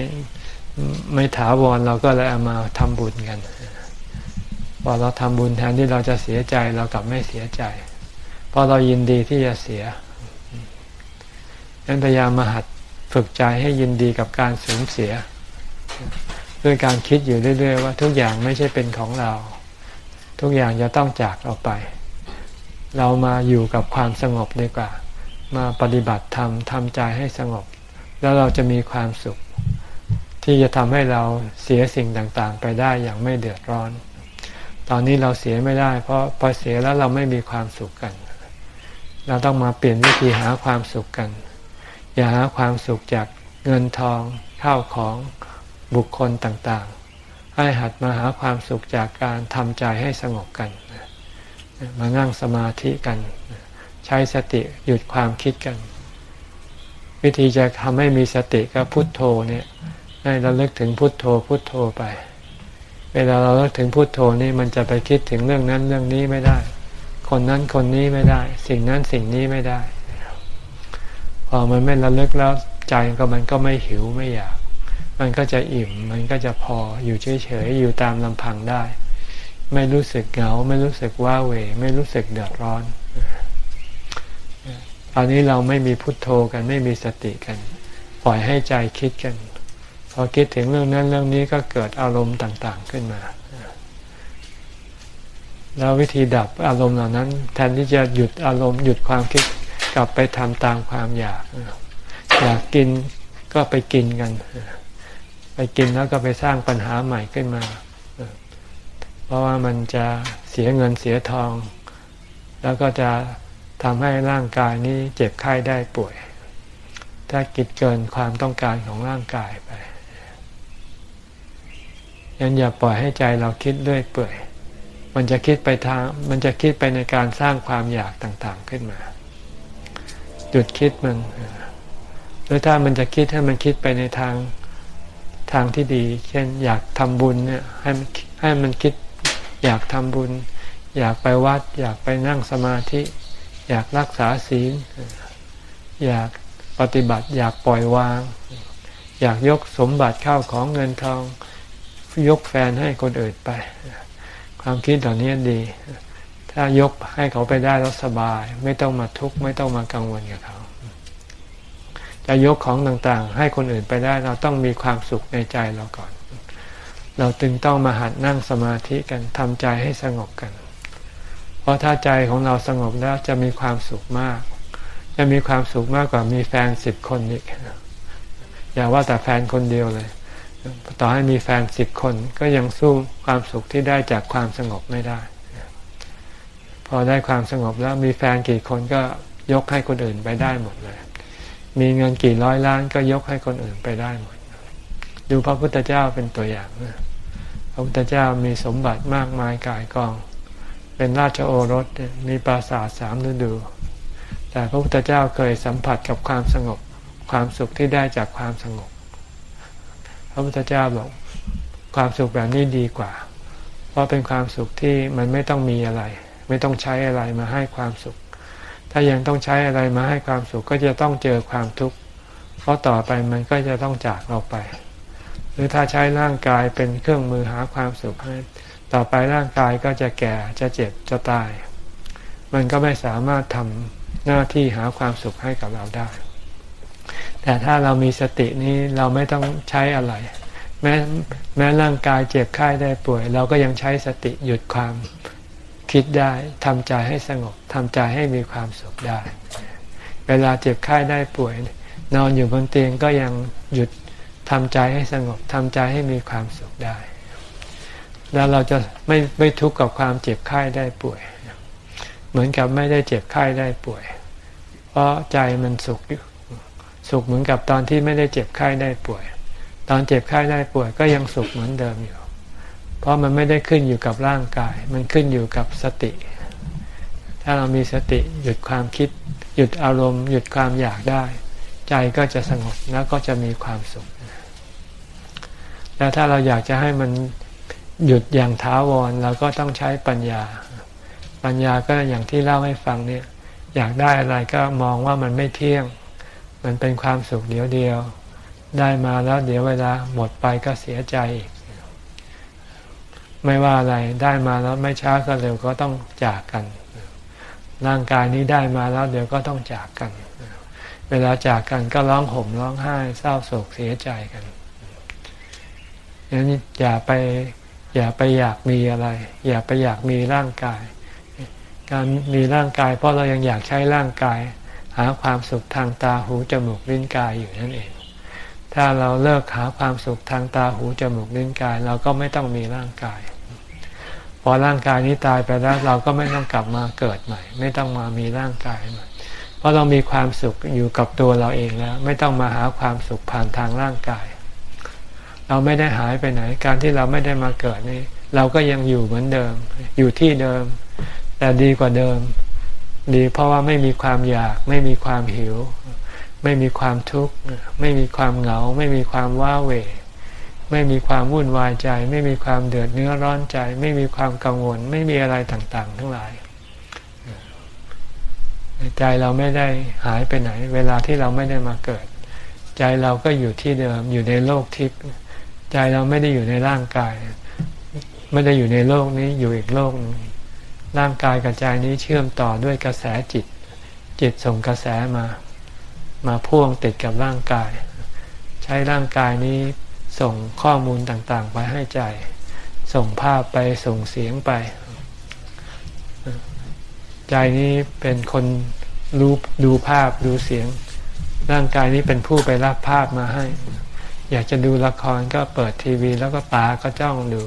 ไม่ถาวรเราก็เลยเอามาทำบุญกัน พอเราทำบุญแทนที่เราจะเสียใจเรากลับไม่เสียใจ เพราะเรายินดีที่จะเสียนั้นพยายามมาหัดฝึกใจให้ยินดีกับการสูญเสีย ด้วยการคิดอยู่เรื่อย ๆ ว่าทุกอย่างไม่ใช่เป็นของเรา ทุกอย่างจะต้องจากเราไป เรามาอยู่กับความสงบดีกว่า มาปฏิบัติธรรมทำใจให้สงบ แล้วเราจะมีความสุข ที่จะทำให้เราเสียสิ่งต่างๆ ไปได้อย่างไม่เดือดร้อน ตอนนี้เราเสียไม่ได้ เพราะพอเสียแล้วเราไม่มีความสุขกัน เราต้องมาเปลี่ยนวิธีหาความสุขกัน อย่าหาความสุขจากเงินทองข้าวของบุคคลต่างๆ ให้หัดมาหาความสุขจากการทำใจให้สงบกัน มานั่งสมาธิกัน ใช้สติหยุดความคิดกัน วิธีจะทำให้มีสติก็พุทโธเนี่ยให้เราเลิกถึงพุทโธพุทโธไป วลาเราเลิกถึงพุโทโธนี่มันจะไปคิดถึงเรื่องนั้นเรื่องนี้ไม่ได้ คนนั้นคนนี้ไม่ได้ สิ่งนั้นสิ่งนี้ไม่ได้ พอมันไม่ระลึกแล้วใจก็มันก็ไม่หิวไม่อยาก มันก็จะอิ่ม มันก็จะพออยู่เฉยๆอยู่ตามลำพังได้ ไม่รู้สึกเหงา ไม่รู้สึกว้าเหวไม่รู้สึกเดือดร้อนตอนนี้เราไม่มีพุทโธกันไม่มีสติกัน ปล่อยให้ใจคิดกัน อคิดถึงเรื่องนั้นเรื่องนี้ก็เกิดอารมณ์ต่างๆขึ้นมา แล้ววิธีดับอารมณ์เหล่านั้น แทนที่จะหยุดอารมณ์หยุดความคิดกลับไปทำตามความอยาก อยากกินก็ไปกินกัน ไปกินแล้วก็ไปสร้างปัญหาใหม่ขึ้นมา เพราะว่ามันจะเสียเงินเสียทอง แล้วก็จะทำให้ร่างกายนี้เจ็บไข้ได้ป่วย ถ้ากิดเกินความต้องการของร่างกายไป ยังอย่าปล่อยให้ใจเราคิดเรื่อยเปื่อย มันจะคิดไปทาง มันจะคิดไปในการสร้างความอยากต่างๆขึ้นมา หยุดคิดมันหรือถ้ามันจะคิดให้มันคิดไปในทางทางที่ดี เช่น อยากทำบุญเนี่ยให้ให้มันคิดอยากทำบุญ อยากไปวัด อยากไปนั่งสมาธิ อยากรักษาศีล อยากปฏิบัติ อยากปล่อยวาง อยากยกสมบัติเข้าของเงินทอง ยกแฟนให้คนอื่นไป ความคิดเหล่านี้ดี ถ้ายกให้เขาไปได้แล้วสบาย ไม่ต้องมาทุกข์ไม่ต้องมากังวลกับเขาจะยกของต่างๆ ให้คนอื่นไปได้เราต้องมีความสุขในใจเราก่อน เราจึงต้องมาหัดนั่งสมาธิกันทำใจให้สงบกัน เพราะถ้าใจของเราสงบแล้วจะมีความสุขมาก จะมีความสุขมากกว่ามีแฟนสิบคนอีกอย่าว่าแต่แฟนคนเดียวเลย ต่อให้มีแฟนสิบคนก็ยังสู้ความสุขที่ได้จากความสงบไม่ได้ พอได้ความสงบแล้วมีแฟนกี่คนก็ยกให้คนอื่นไปได้หมดเลย มีเงินกี่ร้อยล้านก็ยกให้คนอื่นไปได้หมด ดูพระพุทธเจ้าเป็นตัวอย่างพระพุทธเจ้ามีสมบัติมากมายกายกอง เป็นราชโอรสมีปราสาทสามฤดู แต่พระพุทธเจ้าเคยสัมผัสกับความสงบความสุขที่ได้จากความสงบ ระพุทธเจ้าบอกความสุขแบบนี้ดีกว่า เพราะเป็นความสุขที่มันไม่ต้องมีอะไร ไม่ต้องใช้อะไรมาให้ความสุข ถ้ายังต้องใช้อะไรมาให้ความสุขก็จะต้องเจอความทุกข์ เพราะต่อไปมันก็จะต้องจากเราไป หรือถ้าใช้ร่างกายเป็นเครื่องมือหาความสุขให้ต่อไปร่างกายก็จะแก่จะเจ็บจะตาย มันก็ไม่สามารถทำหน้าที่หาความสุขให้กับเราได้ แต่ถ้าเรามีสตินี้เราไม่ต้องใช้อะไร แม้แม้ร่างกายเจ็บไข้ได้ป่วย เราก็ยังใช้สติหยุดความคิดได้ทำใจให้สงบทำใจให้มีความสุขได้ เวลาเจ็บไข้ได้ป่วย นอนอยู่บนเตียงก็ยังหยุดทำใจให้สงบทำใจให้มีความสุขได้ แล้วเราจะไม่ไม่ทุกข์กับความเจ็บไข้ได้ป่วย เหมือนกับไม่ได้เจ็บไข้ได้ป่วย เพราะใจมันสุขอยู่ สุขเหมือนกับตอนที่ไม่ได้เจ็บไข้ได้ป่วย ตอนเจ็บไข้ได้ป่วยก็ยังสุขเหมือนเดิมอยู่ เพราะมันไม่ได้ขึ้นอยู่กับร่างกาย มันขึ้นอยู่กับสติ ถ้าเรามีสติหยุดความคิด หยุดอารมณ์ หยุดความอยากได้ ใจก็จะสงบแล้วก็จะมีความสุขแล้วถ้าเราอยากจะให้มันหยุดอย่างท้าวรเราก็ต้องใช้ปัญญา ปัญญาก็อย่างที่เล่าให้ฟังเนี่ย อยากได้อะไรก็มองว่ามันไม่เที่ยง มันเป็นความสุขเดียวเดียว ได้มาแล้วเดี๋ยวเวลาหมดไปก็เสียใจอีกไม่ว่าอะไรได้มาแล้วไม่ช้าก็เร็วก็ต้องจากกัน ร่างกายนี้ได้มาแล้วเดี๋ยวก็ต้องจากกัน เวลาจากกันก็ร้องห่มร้องไห้เศร้าโศกเสียใจกันนั้นอย่าไปอย่าไปอยากมีอะไร อย่าไปอยากมีร่างกาย การมีร่างกาย เพราะเรายังอยากใช้ร่างกาย หาความสุขทางตาหูจมูกลิ้นกายอยู่นั่นเอง ถ้าเราเลิกหาความสุขทางตาหูจมูกลิ้นกาย เราก็ไม่ต้องมีร่างกาย พอร่างกายนี้ตายไปแล้วเราก็ไม่ต้องกลับมาเกิดใหม่ ไม่ต้องมามีร่างกายใหม่ เพราะเรามีความสุขอยู่กับตัวเราเองแล้ว ไม่ต้องมาหาความสุขผ่านทางร่างกาย เราไม่ได้หายไปไหน การที่เราไม่ได้มาเกิดนี่เราก็ยังอยู่เหมือนเดิม อยู่ที่เดิม แต่ดีกว่าเดิม ดีเพราะว่าไม่มีความอยาก ไม่มีความหิว ไม่มีความทุกข์ ไม่มีความเหงา ไม่มีความว้าเหวไม่มีความวุ่นวายใจ ไม่มีความเดือดเนื้อร้อนใจ ไม่มีความกังวล ไม่มีอะไรต่างๆ ทั้งหลาย ใจเราไม่ได้หายไปไหน เวลาที่เราไม่ได้มาเกิด ใจเราก็อยู่ที่เดิมอยู่ในโลกทิพย์ใจเราไม่ได้อยู่ในร่างกาย ไม่ได้อยู่ในโลกนี้อยู่อีกโลกนึง ร่างกายกับใจนี้เชื่อมต่อด้วยกระแสจิต จิตส่งกระแสมา มาพ่วงติดกับร่างกาย ใช้ร่างกายนี้ส่งข้อมูลต่างๆ ไปให้ใจ ส่งภาพไปส่งเสียงไป ใจนี้เป็นคนรู้ดูภาพดูเสียง ร่างกายนี้เป็นผู้ไปรับภาพมาให้ อยากจะดูละครก็เปิดทีวี แล้วก็ตาก็จ้องดู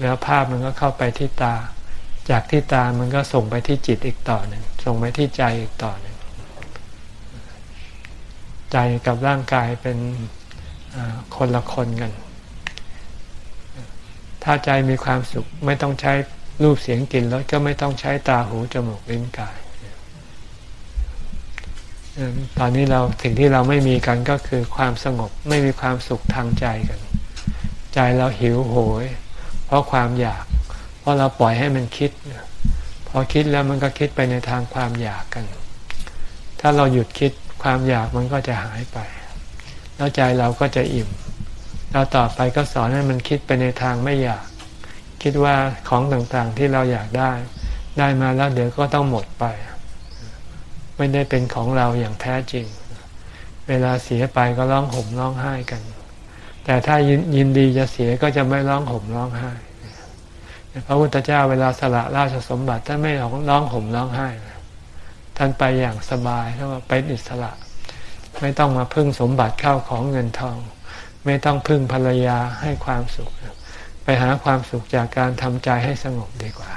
แล้วภาพมันก็เข้าไปที่ตา จากที่ตามันก็ส่งไปที่จิตอีกต่อหนึ่งส่งไปที่ใจอีกต่อหนึ่งใจกับร่างกายเป็นคนละคนกัน ถ้าใจมีความสุขไม่ต้องใช้รูปเสียงกลิ่นรสก็ไม่ต้องใช้ตาหูจมูกลิ้นกาย ตอนนี้เราสิ่งที่เราไม่มีกันก็คือความสงบไม่มีความสุขทางใจกัน ใจเราหิวโหย เพราะความอยาก เพราะเราปล่อยให้มันคิด พอคิดแล้วมันก็คิดไปในทางความอยากกัน ถ้าเราหยุดคิดความอยากมันก็จะหายไป แล้วใจเราก็จะอิ่มแล้วต่อไปก็สอนให้มันคิดไปในทางไม่อยาก คิดว่าของต่างๆที่เราอยากได้ ได้มาแล้วเดี๋ยวก็ต้องหมดไป ไม่ได้เป็นของเราอย่างแท้จริง เวลาเสียไปก็ร้องห่มร้องไห้กัน แต่ถ้ายินดีจะเสียก็จะไม่ร้องห่มร้องไห้ พระพุทธเจ้าเวลาสละราชสมบัติท่านไม่ร้องห่มร้องไห้ ท่านไปอย่างสบายแล้วไปอิสระ ไม่ต้องมาพึ่งสมบัติเข้าของเงินทอง ไม่ต้องพึ่งภรรยาให้ความสุข ไปหาความสุขจากการทำใจให้สงบดีกว่า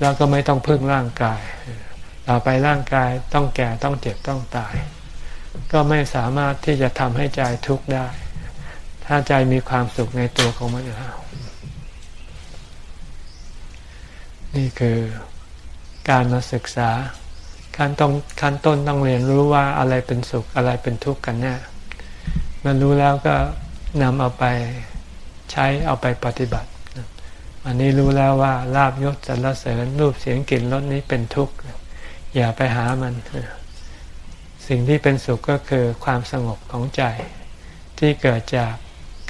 แล้วก็ไม่ต้องพึ่งร่างกายต่อไปร่างกายต้องแก่ต้องเจ็บต้องตาย ก็ไม่สามารถที่จะทำให้ใจทุกข์ได้ ถ้าใจมีความสุขในตัวของมันแล้ว นี่คือการมาศึกษาขั้นต้นขั้นต้นต้องเรียนรู้ว่าอะไรเป็นสุขอะไรเป็นทุกข์กันแน่มันรู้แล้วก็นำเอาไปใช้เอาไปปฏิบัติ อันนี้รู้แล้วว่าลาบยศสรรเสริญรูปเสียงกลิ่นรสนี้เป็นทุกข์อย่าไปหามัน สิ่งที่เป็นสุขก็คือความสงบของใจ ที่เกิดจาก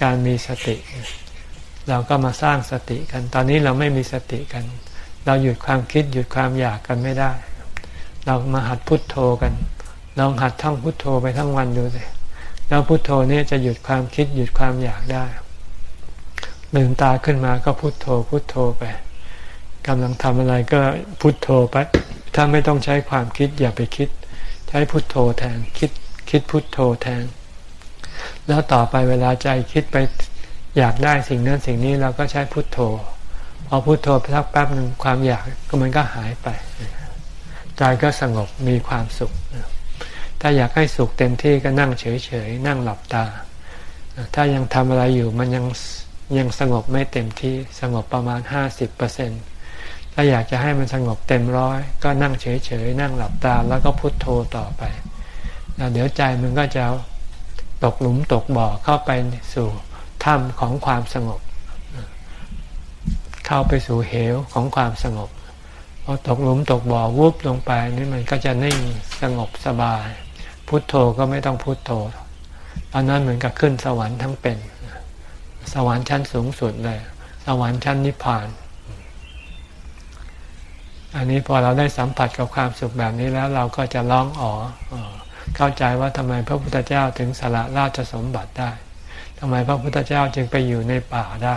การมีสติ เราก็มาสร้างสติกัน ตอนนี้เราไม่มีสติกัน เราหยุดความคิดหยุดความอยากกันไม่ได้ เรามาหัดพุทโธกัน ลองหัดท่องพุทโธไปทั้งวันดูสิแล้วพุทโธนี่จะหยุดความคิดหยุดความอยากได้ลืมตาขึ้นมาก็พุทโธพุทโธไปกำลังทำอะไรก็พุทโธไป ถ้าไม่ต้องใช้ความคิดอย่าไปคิด ใช้พุทโธแทนคิดคิดพุทโธแทน แล้วต่อไปเวลาใจคิดไปอยากได้สิ่งนั้นสิ่งนี้เราก็ใช้พุทโธ พอพุทโธสักแป๊บหนึ่งความอยากก็มันก็หายไป ใจก็สงบมีความสุข ถ้าอยากให้สุขเต็มที่ก็นั่งเฉยๆ นั่งหลับตา ถ้ายังทำอะไรอยู่มันยังยังสงบไม่เต็มที่สงบประมาณห้าสิบเปอร์เซ็นต์ถ้าอยากจะให้มันสงบเต็มร้อย ก็นั่งเฉยๆ นั่งหลับตาแล้วก็พุโทโธต่อไป เดี๋ยวใจมันก็จะตกหลุมตกบ่อเข้าไปสู่ถ้ำของความสงบ เข้าไปสู่เหวของความสงบพอตกหลุมตกบ่อวุบลงไปนี่มันก็จะนิ่งสงบสบาย พุโทโธก็ไม่ต้องพุโทโธตอนนั้นเหมือนกับขึ้นสวรรค์ทั้งเป็น สวรรค์ชั้นสูงสุดเลย สวรรค์ชั้นนิพพาน อันนี้พอเราได้สัมผัสกับความสุขแบบนี้แล้วเราก็จะร้องอ๋อเข้าใจว่าทำไมพระพุทธเจ้าถึงสละราชสมบัติได้ทำไมพระพุทธเจ้าจึงไปอยู่ในป่าได้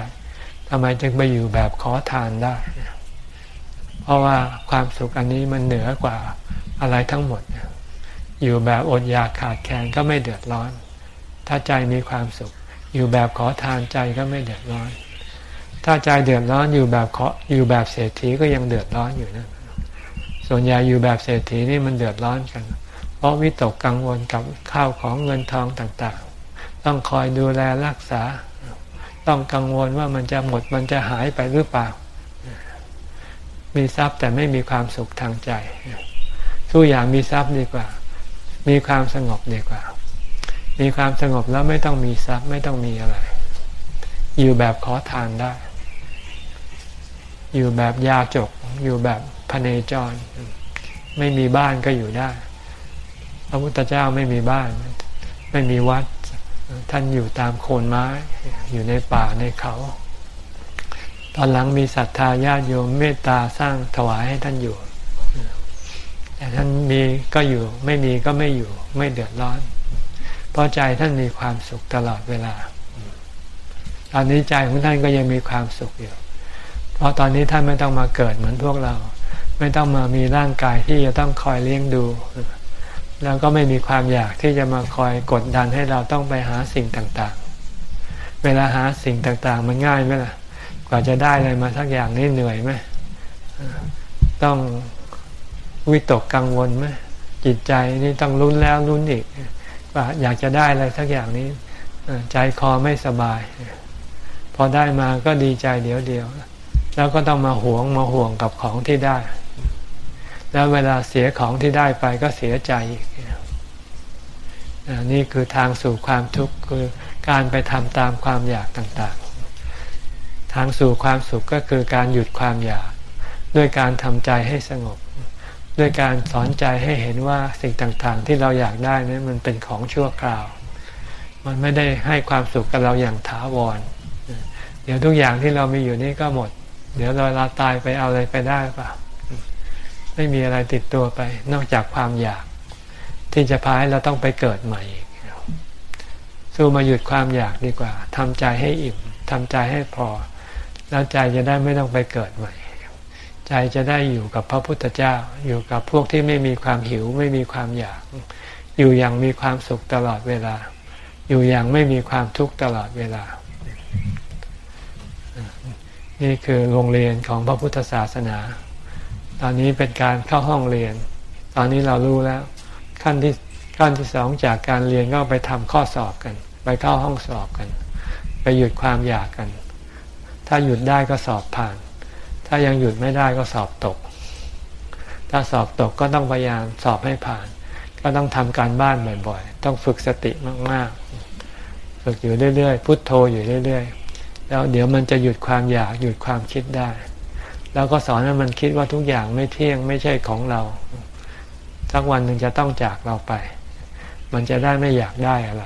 ทำไมจึงไปอยู่แบบขอทานได้ เพราะว่าความสุขอันนี้มันเหนือกว่าอะไรทั้งหมด อยู่แบบอดอยากขาดแคลนก็ไม่เดือดร้อน ถ้าใจมีความสุข อยู่แบบขอทานใจก็ไม่เดือดร้อน ถ้าใจเดือดร้อนอยู่แบบเคาะอยู่แบบเศรษฐีก็ยังเดือดร้อนอยู่นะ ส่วนใหญ่อยู่แบบเศรษฐีนี่มันเดือดร้อนกัน เพราะวิตกกังวลกับข้าวของเงินทองต่างๆ ต้องคอยดูแลรักษา ต้องกังวลว่ามันจะหมดมันจะหายไปหรือเปล่า มีทรัพย์แต่ไม่มีความสุขทางใจสู้อย่างมีทรัพย์ดีกว่า มีความสงบดีกว่า มีความสงบแล้วไม่ต้องมีทรัพย์ไม่ต้องมีอะไร อยู่แบบขอทานได้ อยู่แบบยาจก อยู่แบบพเนจร ไม่มีบ้านก็อยู่ได้ พระพุทธเจ้าไม่มีบ้าน ไม่มีวัด ท่านอยู่ตามโคนไม้ อยู่ในป่าในเขา ตอนหลังมีศรัทธาญาติโยมเมตตาสร้างถวายให้ท่านอยู่ แต่ท่านมีก็อยู่ไม่มีก็ไม่อยู่ไม่เดือดร้อน เพราะใจท่านมีความสุขตลอดเวลา ตอนนี้ใจของท่านก็ยังมีความสุขอยู่ เพราะตอนนี้ท่านไม่ต้องมาเกิดเหมือนพวกเรา ไม่ต้องมามีร่างกายที่จะต้องคอยเลี้ยงดู แล้วก็ไม่มีความอยากที่จะมาคอยกดดันให้เราต้องไปหาสิ่งต่างๆ เวลาหาสิ่งต่างๆ มันง่ายไหมล่ะ กว่าจะได้อะไรมาสักอย่างนี่เหนื่อยไหมต้องวิตกกังวลไหมจิตใจนี่ต้องรุนแล้วรุนอีกว่าอยากจะได้อะไรสักอย่างนี้ใจคอไม่สบาย พอได้มาก็ดีใจเดียวเดียว แล้วก็ต้องมาหวงมาห่วงกับของที่ได้ แล้วเวลาเสียของที่ได้ไปก็เสียใจอีกนี่คือทางสู่ความทุกข์คือการไปทำตามความอยากต่างๆ ทางสู่ความสุขก็คือการหยุดความอยาก ด้วยการทำใจให้สงบ ด้วยการสอนใจให้เห็นว่าสิ่งต่างๆ ที่เราอยากได้นี่มันเป็นของชั่วคราว มันไม่ได้ให้ความสุขกับเราอย่างถาวร เดี๋ยวทุกอย่างที่เรามีอยู่นี่ก็หมด เดี๋ยวเราลาตายไปเอาอะไรไปได้ปะ ไม่มีอะไรติดตัวไป นอกจากความอยาก ที่จะพาให้เราต้องไปเกิดใหม่อีกสู้มาหยุดความอยากดีกว่าทำใจให้อิ่มทำใจให้พอ แล้วใจจะได้ไม่ต้องไปเกิดใหม่ ใจจะได้อยู่กับพระพุทธเจ้า อยู่กับพวกที่ไม่มีความหิว ไม่มีความอยาก อยู่อย่างมีความสุขตลอดเวลา อยู่อย่างไม่มีความทุกข์ตลอดเวลา นี่คือโรงเรียนของพระพุทธศาสนา ตอนนี้เป็นการเข้าห้องเรียน ตอนนี้เรารู้แล้ว ขั้นที่ขั้นที่สองจากการเรียนก็ไปทำข้อสอบกัน ไปเข้าห้องสอบกัน ไปหยุดความอยากกัน ถ้าหยุดได้ก็สอบผ่าน ถ้ายังหยุดไม่ได้ก็สอบตก ถ้าสอบตกก็ต้องพยายามสอบให้ผ่าน ก็ต้องทำการบ้านบ่อยๆ ต้องฝึกสติมากๆ ฝึกอยู่เรื่อยๆ พุทโธอยู่เรื่อยๆ แล้วเดี๋ยวมันจะหยุดความอยากหยุดความคิดได้ แล้วก็สอนให้มันคิดว่าทุกอย่างไม่เที่ยงไม่ใช่ของเรา สักวันหนึ่งจะต้องจากเราไป มันจะได้ไม่อยากได้อะไร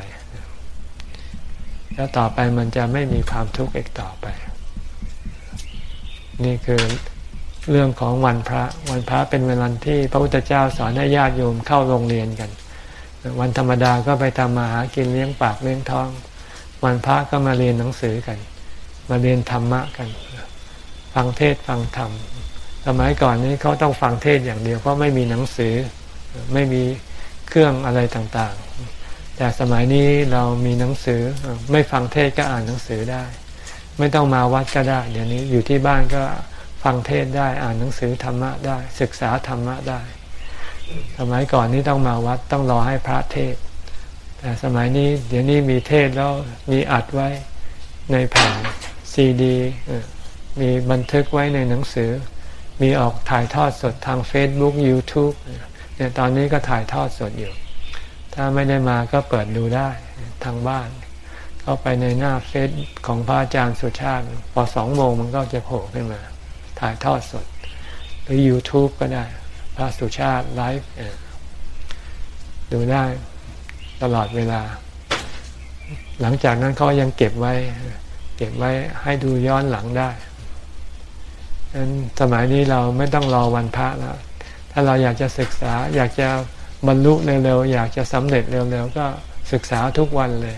แล้วต่อไปมันจะไม่มีความทุกข์อีกต่อไป นี่คือเรื่องของวันพระ วันพระเป็นวันที่พระพุทธเจ้าสอนให้ญาติโยมเข้าโรงเรียนกัน วันธรรมดาก็ไปทำมาหากินเลี้ยงปากเลี้ยงท้อง วันพระก็มาเรียนหนังสือกัน มาเรียนธรรมะกัน ฟังเทศฟังธรรม สมัยก่อนนี้เขาต้องฟังเทศอย่างเดียวเพราะไม่มีหนังสือไม่มีเครื่องอะไรต่างๆ แต่สมัยนี้เรามีหนังสือไม่ฟังเทศก็อ่านหนังสือได้ ไม่ต้องมาวัดก็ได้เดี๋ยวนี้อยู่ที่บ้านก็ฟังเทศได้อ่านหนังสือธรรมะได้ ศึกษาธรรมะได้ สมัยก่อนนี้ต้องมาวัดต้องรอให้พระเทศ แต่สมัยนี้เดี๋ยวนี้มีเทศแล้วมีอัดไว้ในแผ่นซีดี มีบันทึกไว้ในหนังสือ มีออกถ่ายทอดสดทาง Facebook YouTube เนี่ยตอนนี้ก็ถ่ายทอดสดอยู่ ถ้าไม่ได้มาก็เปิดดูได้ทางบ้าน เข้าไปในหน้าเฟซของพระอาจารย์สุชาติ พอสองโมงมันก็จะโผล่ขึ้นมา ถ่ายทอดสด หรือ YouTube ก็ได้ พระสุชาติไลฟ์ดูได้ตลอดเวลา หลังจากนั้นเขายังเก็บไว้ เก็บไว้ให้ดูย้อนหลังได้ นั้นสมัยนี้เราไม่ต้องรอวันพระแล้วถ้าเราอยากจะศึกษา อยากจะบรรลุเร็วๆอยากจะสำเร็จเร็วๆก็ศึกษาทุกวันเลย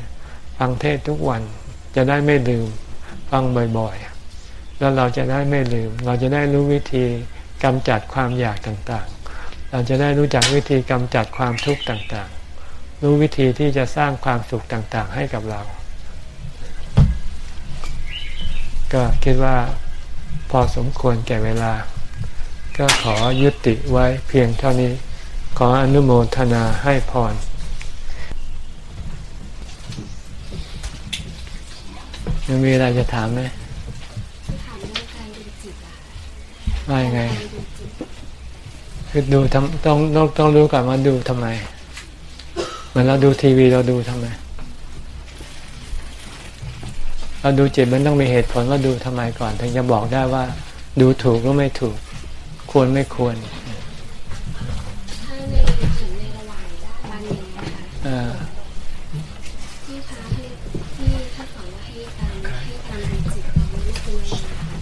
ฟังเทศทุกวันจะได้ไม่ลืมฟังบ่อยๆ แล้วเราจะได้ไม่ลืม เราจะได้รู้วิธีกำจัดความอยากต่างๆ เราจะได้รู้จักวิธีกำจัดความทุกข์ต่างๆ รู้วิธีที่จะสร้างความสุขต่างๆ ให้กับเรา ก็คิดว่า พอสมควรแก่เวลา ก็ขอยุติไว้เพียงเท่านี้ ขออนุโมทนาให้พรยังมีอะไรจะถามไหมถามเรื่องการดูจิตอะว่ายังไง คือดูทำต้องต้องต้องรู้ก่อนว่าดูทำไม เหมือนเราดูทีวีเราดูทำไม เราดูจิตมันต้องมีเหตุผลว่าดูทำไมก่อน ถึงจะบอกได้ว่า ดูถูกหรือไม่ถูก ควรไม่ควร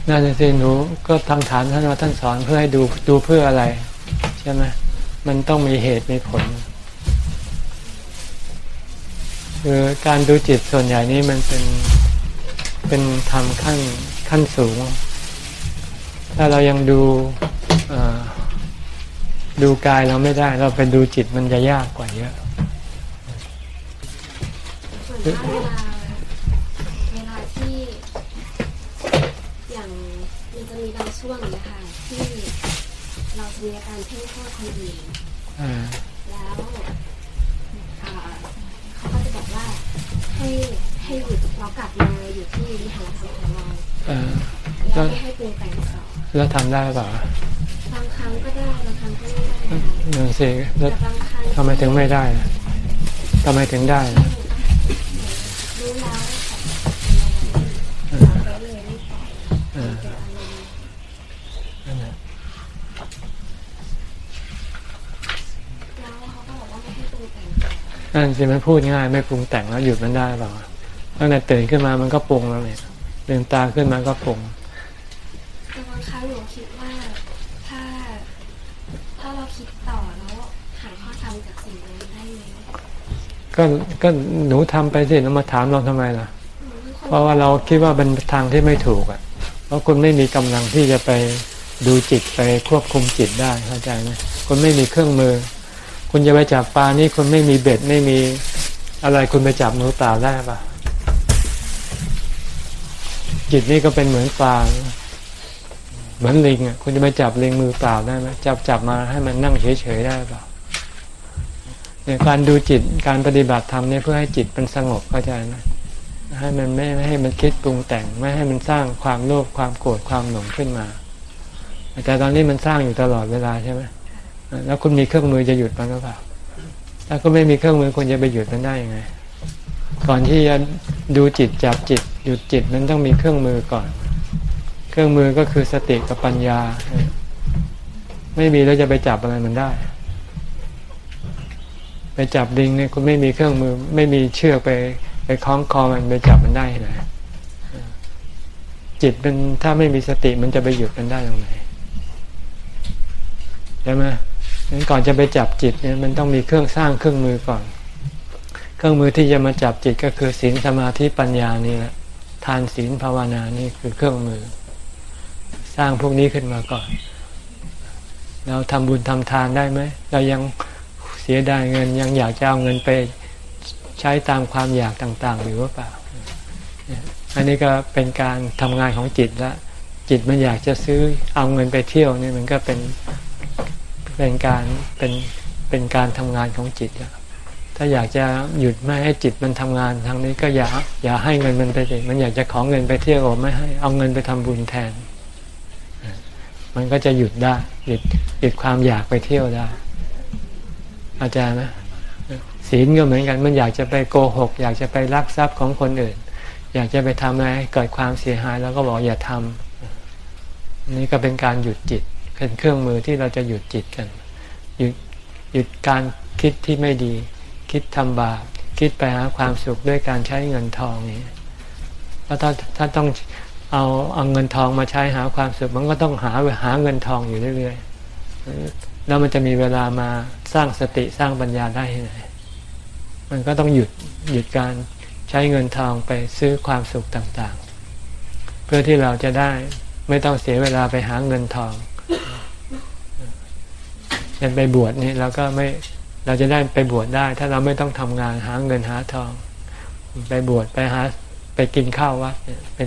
น่าจะสิหนูก็ทำถามท่านว่าท่านสอนเพื่อให้ดูดูเพื่ออะไร ใช่ไหมมันต้องมีเหตุมีผลคือการดูจิตส่วนใหญ่นี้มันเป็น เป็นธรรมขั้นขั้นสูง ถ้าเรายังดูเอ่อดูกายเราไม่ได้ เราไปดูจิตมันจะยากกว่าเยอะส่วนมากเวลาเวลาที่อย่างมันจะมีบางช่วงอย่างเงี้ยค่ะที่เราจะมีอาการเพ่งโทษคนอื่นอ่าแล้วอ่าเขาก็จะบอกว่าให้ ให้หยุดเรากลับมาอยู่ที่วิหารธรรมของเราเอ่อแล้วไม่ให้ปรุงแต่งต่อแล้วทำได้หรือเปล่าบางครั้งก็ได้บางครั้งก็ไม่ได้ค่ะนั่นสิแล้วแต่บางครั้งทำไมถึงไม่ได้ล่ะทำไมถึงได้ล่ะรู้แล้วแต่เราเลยไม่ปล่อยเออเกิดอารมณ์นั่นน่ะแล้วเขาก็บอกว่าไม่ให้ปรุงแต่งต่อนั่นสิมันพูดง่ายไม่ปรุงแต่งแล้วหยุดมันได้หรือเปล่า ตั้งแต่ตื่นขึ้นมามันก็ปรุงแล้วเนี่ยลืมตาขึ้นมาก็ปรุงแต่บางครั้งหนูคิดว่าถ้า ถ้าเราคิดต่อแล้วหาข้อธรรมจากสิ่งนั้นได้ไหมก็ก็หนูทำไปสิแล้วมาถามเราทำไมล่ะหนูเป็นคนเพราะว่าเราคิดว่าเป็นทางที่ไม่ถูกอะ เพราะคุณไม่มีกำลังที่จะไปดูจิตไปควบคุมจิตได้เข้าใจไหมคุณไม่มีเครื่องมือ คุณจะไปจับปลานี่คุณไม่มีเบ็ดไม่มีอะไรคุณไปจับมือเปล่าได้ปะ จิตนี่ก็เป็นเหมือนปลาเหมือนลิงอะคุณจะไปจับลิงมือเปล่าได้ไหมจับจับมาให้มันนั่งเฉยๆได้เปล่าเนี่ยการดูจิตการปฏิบัติธรรมเนี่ยเพื่อให้จิตมันสงบเข้าใจไหมให้มันไม่ไม่ให้มันคิดปรุงแต่งไม่ให้มันสร้างความโลภความโกรธความหลงขึ้นมาแต่ตอนนี้มันสร้างอยู่ตลอดเวลาใช่ไหมแล้วคุณมีเครื่องมือจะหยุดมันหรือเปล่าถ้าคุณไม่มีเครื่องมือคุณจะไปหยุดมันได้ยังไง ก่อนที่จะดูจิตจับจิตหยุดจิตมันต้องมีเครื่องมือก่อน เครื่องมือก็คือสติกับปัญญา ไม่มีแล้วจะไปจับอะไรมันได้ ไปจับลิงเนี่ยคุณไม่มีเครื่องมือ ไม่มีเชือกไป ไปคล้องคอมันไปจับมันได้เลยจิตมันถ้าไม่มีสติมันจะไปหยุดมันได้ตรงไหนใช่ไหมงั้นก่อนจะไปจับจิตเนี่ยมันต้องมีเครื่องสร้างเครื่องมือก่อน เครื่องมือที่จะมาจับจิตก็คือศีลสมาธิปัญญานี่แหละทานศีลภาวนานี่คือเครื่องมือ สร้างพวกนี้ขึ้นมาก่อน เราทำบุญทำทานได้ไหมเรายังเสียดายเงินยังอยากจะเอาเงินไปใช้ตามความอยากต่างๆหรือเปล่า อันนี้ก็เป็นการทำงานของจิตละจิตมันอยากจะซื้อเอาเงินไปเที่ยวนี่มันก็เป็นเป็นการเป็นเป็นการทำงานของจิตละ ถ้าอยากจะหยุดไม่ให้จิตมันทำงานทางนี้ก็อย่าอย่าให้เงินมันไปสิมันอยากจะขอเงินไปเที่ยวไม่ให้เอาเงินไปทำบุญแทน มันก็จะหยุดได้ หยุดหยุดความอยากไปเที่ยวได้อาจารย์นะศีลก็เหมือนกันมันอยากจะไปโกหก อยากจะไปลักทรัพย์ของคนอื่น อยากจะไปทำอะไรเกิดความเสียหายแล้วก็บอกอย่าทำนี่ก็เป็นการหยุดจิตเป็นเครื่องมือที่เราจะหยุดจิตกัน หยุดหยุดการคิดที่ไม่ดี คิดทำบาปคิดไปหาความสุขด้วยการใช้เงินทองนี้เพราะถ้าถ้าต้องเอาเอาเงินทองมาใช้หาความสุขมันก็ต้องหาหาเงินทองอยู่เรื่อยๆแล้วมันจะมีเวลามาสร้างสติสร้างปัญญาได้ที่ไหนมันก็ต้องหยุดหยุดการใช้เงินทองไปซื้อความสุขต่างๆ เพื่อที่เราจะได้ไม่ต้องเสียเวลาไปหาเงินทองเช่นไปบวชนี่เราก็ไม่ เราจะได้ไปบวชได้ ถ้าเราไม่ต้องทำงานหาเงินหาทอง ไปบวชไปหาไปกินข้าววัดไป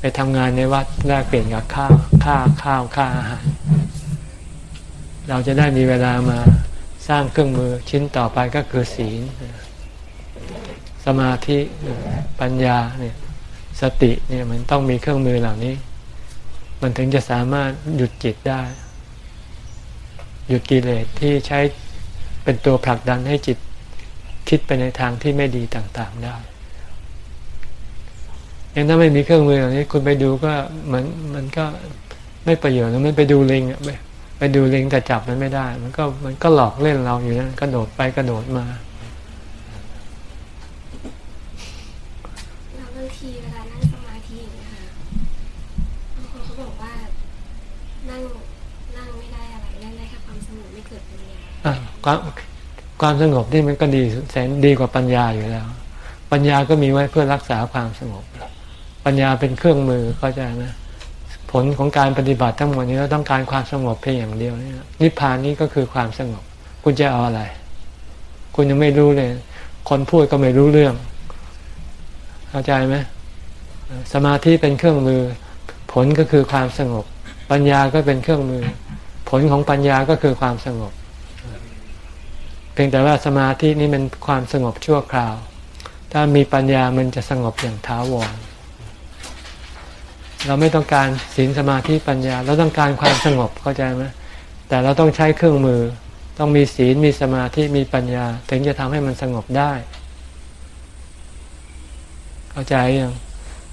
ไปทำงานในวัดแลกเปลี่ยนกับข้าวค่าข้าวค่าอาหารเราจะได้มีเวลามาสร้างเครื่องมือชิ้นต่อไปก็คือศีล สมาธิปัญญาเนี่ยสติเนี่ยมันต้องมีเครื่องมือเหล่านี้ มันถึงจะสามารถหยุดจิตได้ หยุดกิเลสที่ใช้เป็นตัวผลักดันให้จิตคิดไปในทางที่ไม่ดีต่างๆได้ยังถ้าไม่มีเครื่องมือเหล่านี้คุณไปดูก็เหมือนมันก็ไม่ประโยชน์แล้วมันไปดูลิงอะไปดูลิงแต่จับมันไม่ได้ มันก็มันก็หลอกเล่นเราอยู่นะกระโดดไปกระโดดมาทีเวลานั่งสมาธิอย่างเงี้ยค่ะบางคนเขาบอกว่านั่ง นั่งไม่ได้อะไรนั่งได้แค่ความสงบไม่เกิดปัญญาอะความความสงบนี่มันก็ดีแสนดีกว่าปัญญาอยู่แล้ว ปัญญาก็มีไว้เพื่อรักษาความสงบ ปัญญาเป็นเครื่องมือเข้าใจไหมผลของการปฏิบัติทั้งหมดนี้เราต้องการความสงบเพียงอย่างเดียวนี่นิพพานนี้ก็คือความสงบ คุณจะเอาอะไร คุณยังไม่รู้เลย คนพูดก็ไม่รู้เรื่อง เข้าใจไหมสมาธิเป็นเครื่องมือ ผลก็คือความสงบ ปัญญาก็เป็นเครื่องมือ ผลของปัญญาก็คือความสงบ เพียงแต่ว่าสมาธินี่มันความสงบชั่วคราว ถ้ามีปัญญามันจะสงบอย่างท้าวร เราไม่ต้องการศีลสมาธิปัญญา เราต้องการความสงบเข้าใจไหมแต่เราต้องใช้เครื่องมือ ต้องมีศีลมีสมาธิมีปัญญา ถึงจะทำให้มันสงบได้ เข้าใจยัง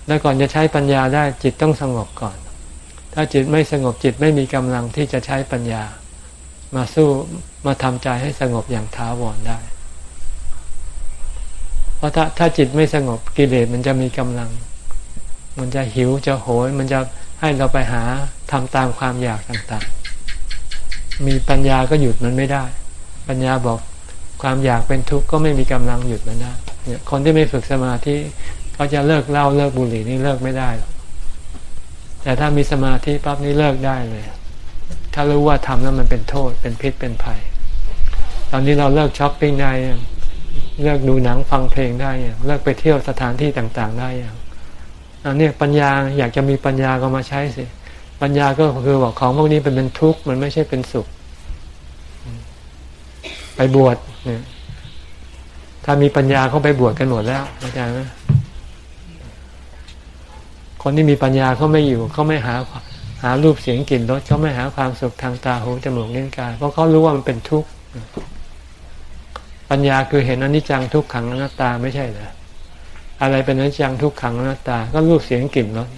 แล้วก่อนจะใช้ปัญญาได้จิตต้องสงบก่อน ถ้าจิตไม่สงบจิตไม่มีกำลังที่จะใช้ปัญญา มาสู้มาทำใจให้สงบอย่างท้าวรได้ เพราะถ้าถ้าจิตไม่สงบกิเลสมันจะมีกำลัง มันจะหิวจะโหย มันจะให้เราไปหาทำตามความอยากต่างๆ มีปัญญาก็หยุดมันไม่ได้ ปัญญาบอกความอยากเป็นทุกข์ก็ไม่มีกำลังหยุดมันได้คนที่ไม่ฝึกสมาธิเขาจะเลิกเล้าเลิกบุหรี่นี่เลิกไม่ได้หรอก แต่ถ้ามีสมาธิปั๊บนี่เลิกได้เลย ถ้ารู้ว่าทำแล้วมันเป็นโทษ เป็นพิษเป็นภัย ตอนนี้เราเลิกช้อปปิ้งได้ยังเลิกดูหนังฟังเพลงได้ยังเลิกไปเที่ยวสถานที่ต่างๆ ได้ยังอันนี้ปัญญาอยากจะมีปัญญาก็มาใช้สิ ปัญญาก็คือบอกของพวกนี้เป็นเป็นทุกข์มันไม่ใช่เป็นสุข ไปบวชเนี่ยถ้ามีปัญญาเขาไปบวชกันหมดแล้วเข้าใจไหม คนที่มีปัญญาเขาไม่อยู่เขาไม่หาหารูปเสียงกลิ่นรสเขาไม่หาความสุขทางตาหูจมูกลิ้นกาย เพราะเขารู้ว่ามันเป็นทุกข์ปัญญาคือเห็นอนิจจังทุกขังอนัตตาไม่ใช่เหรออะไรเป็นอนิจจังทุกขังอนัตตา ก็รูปเสียงกลิ่นรส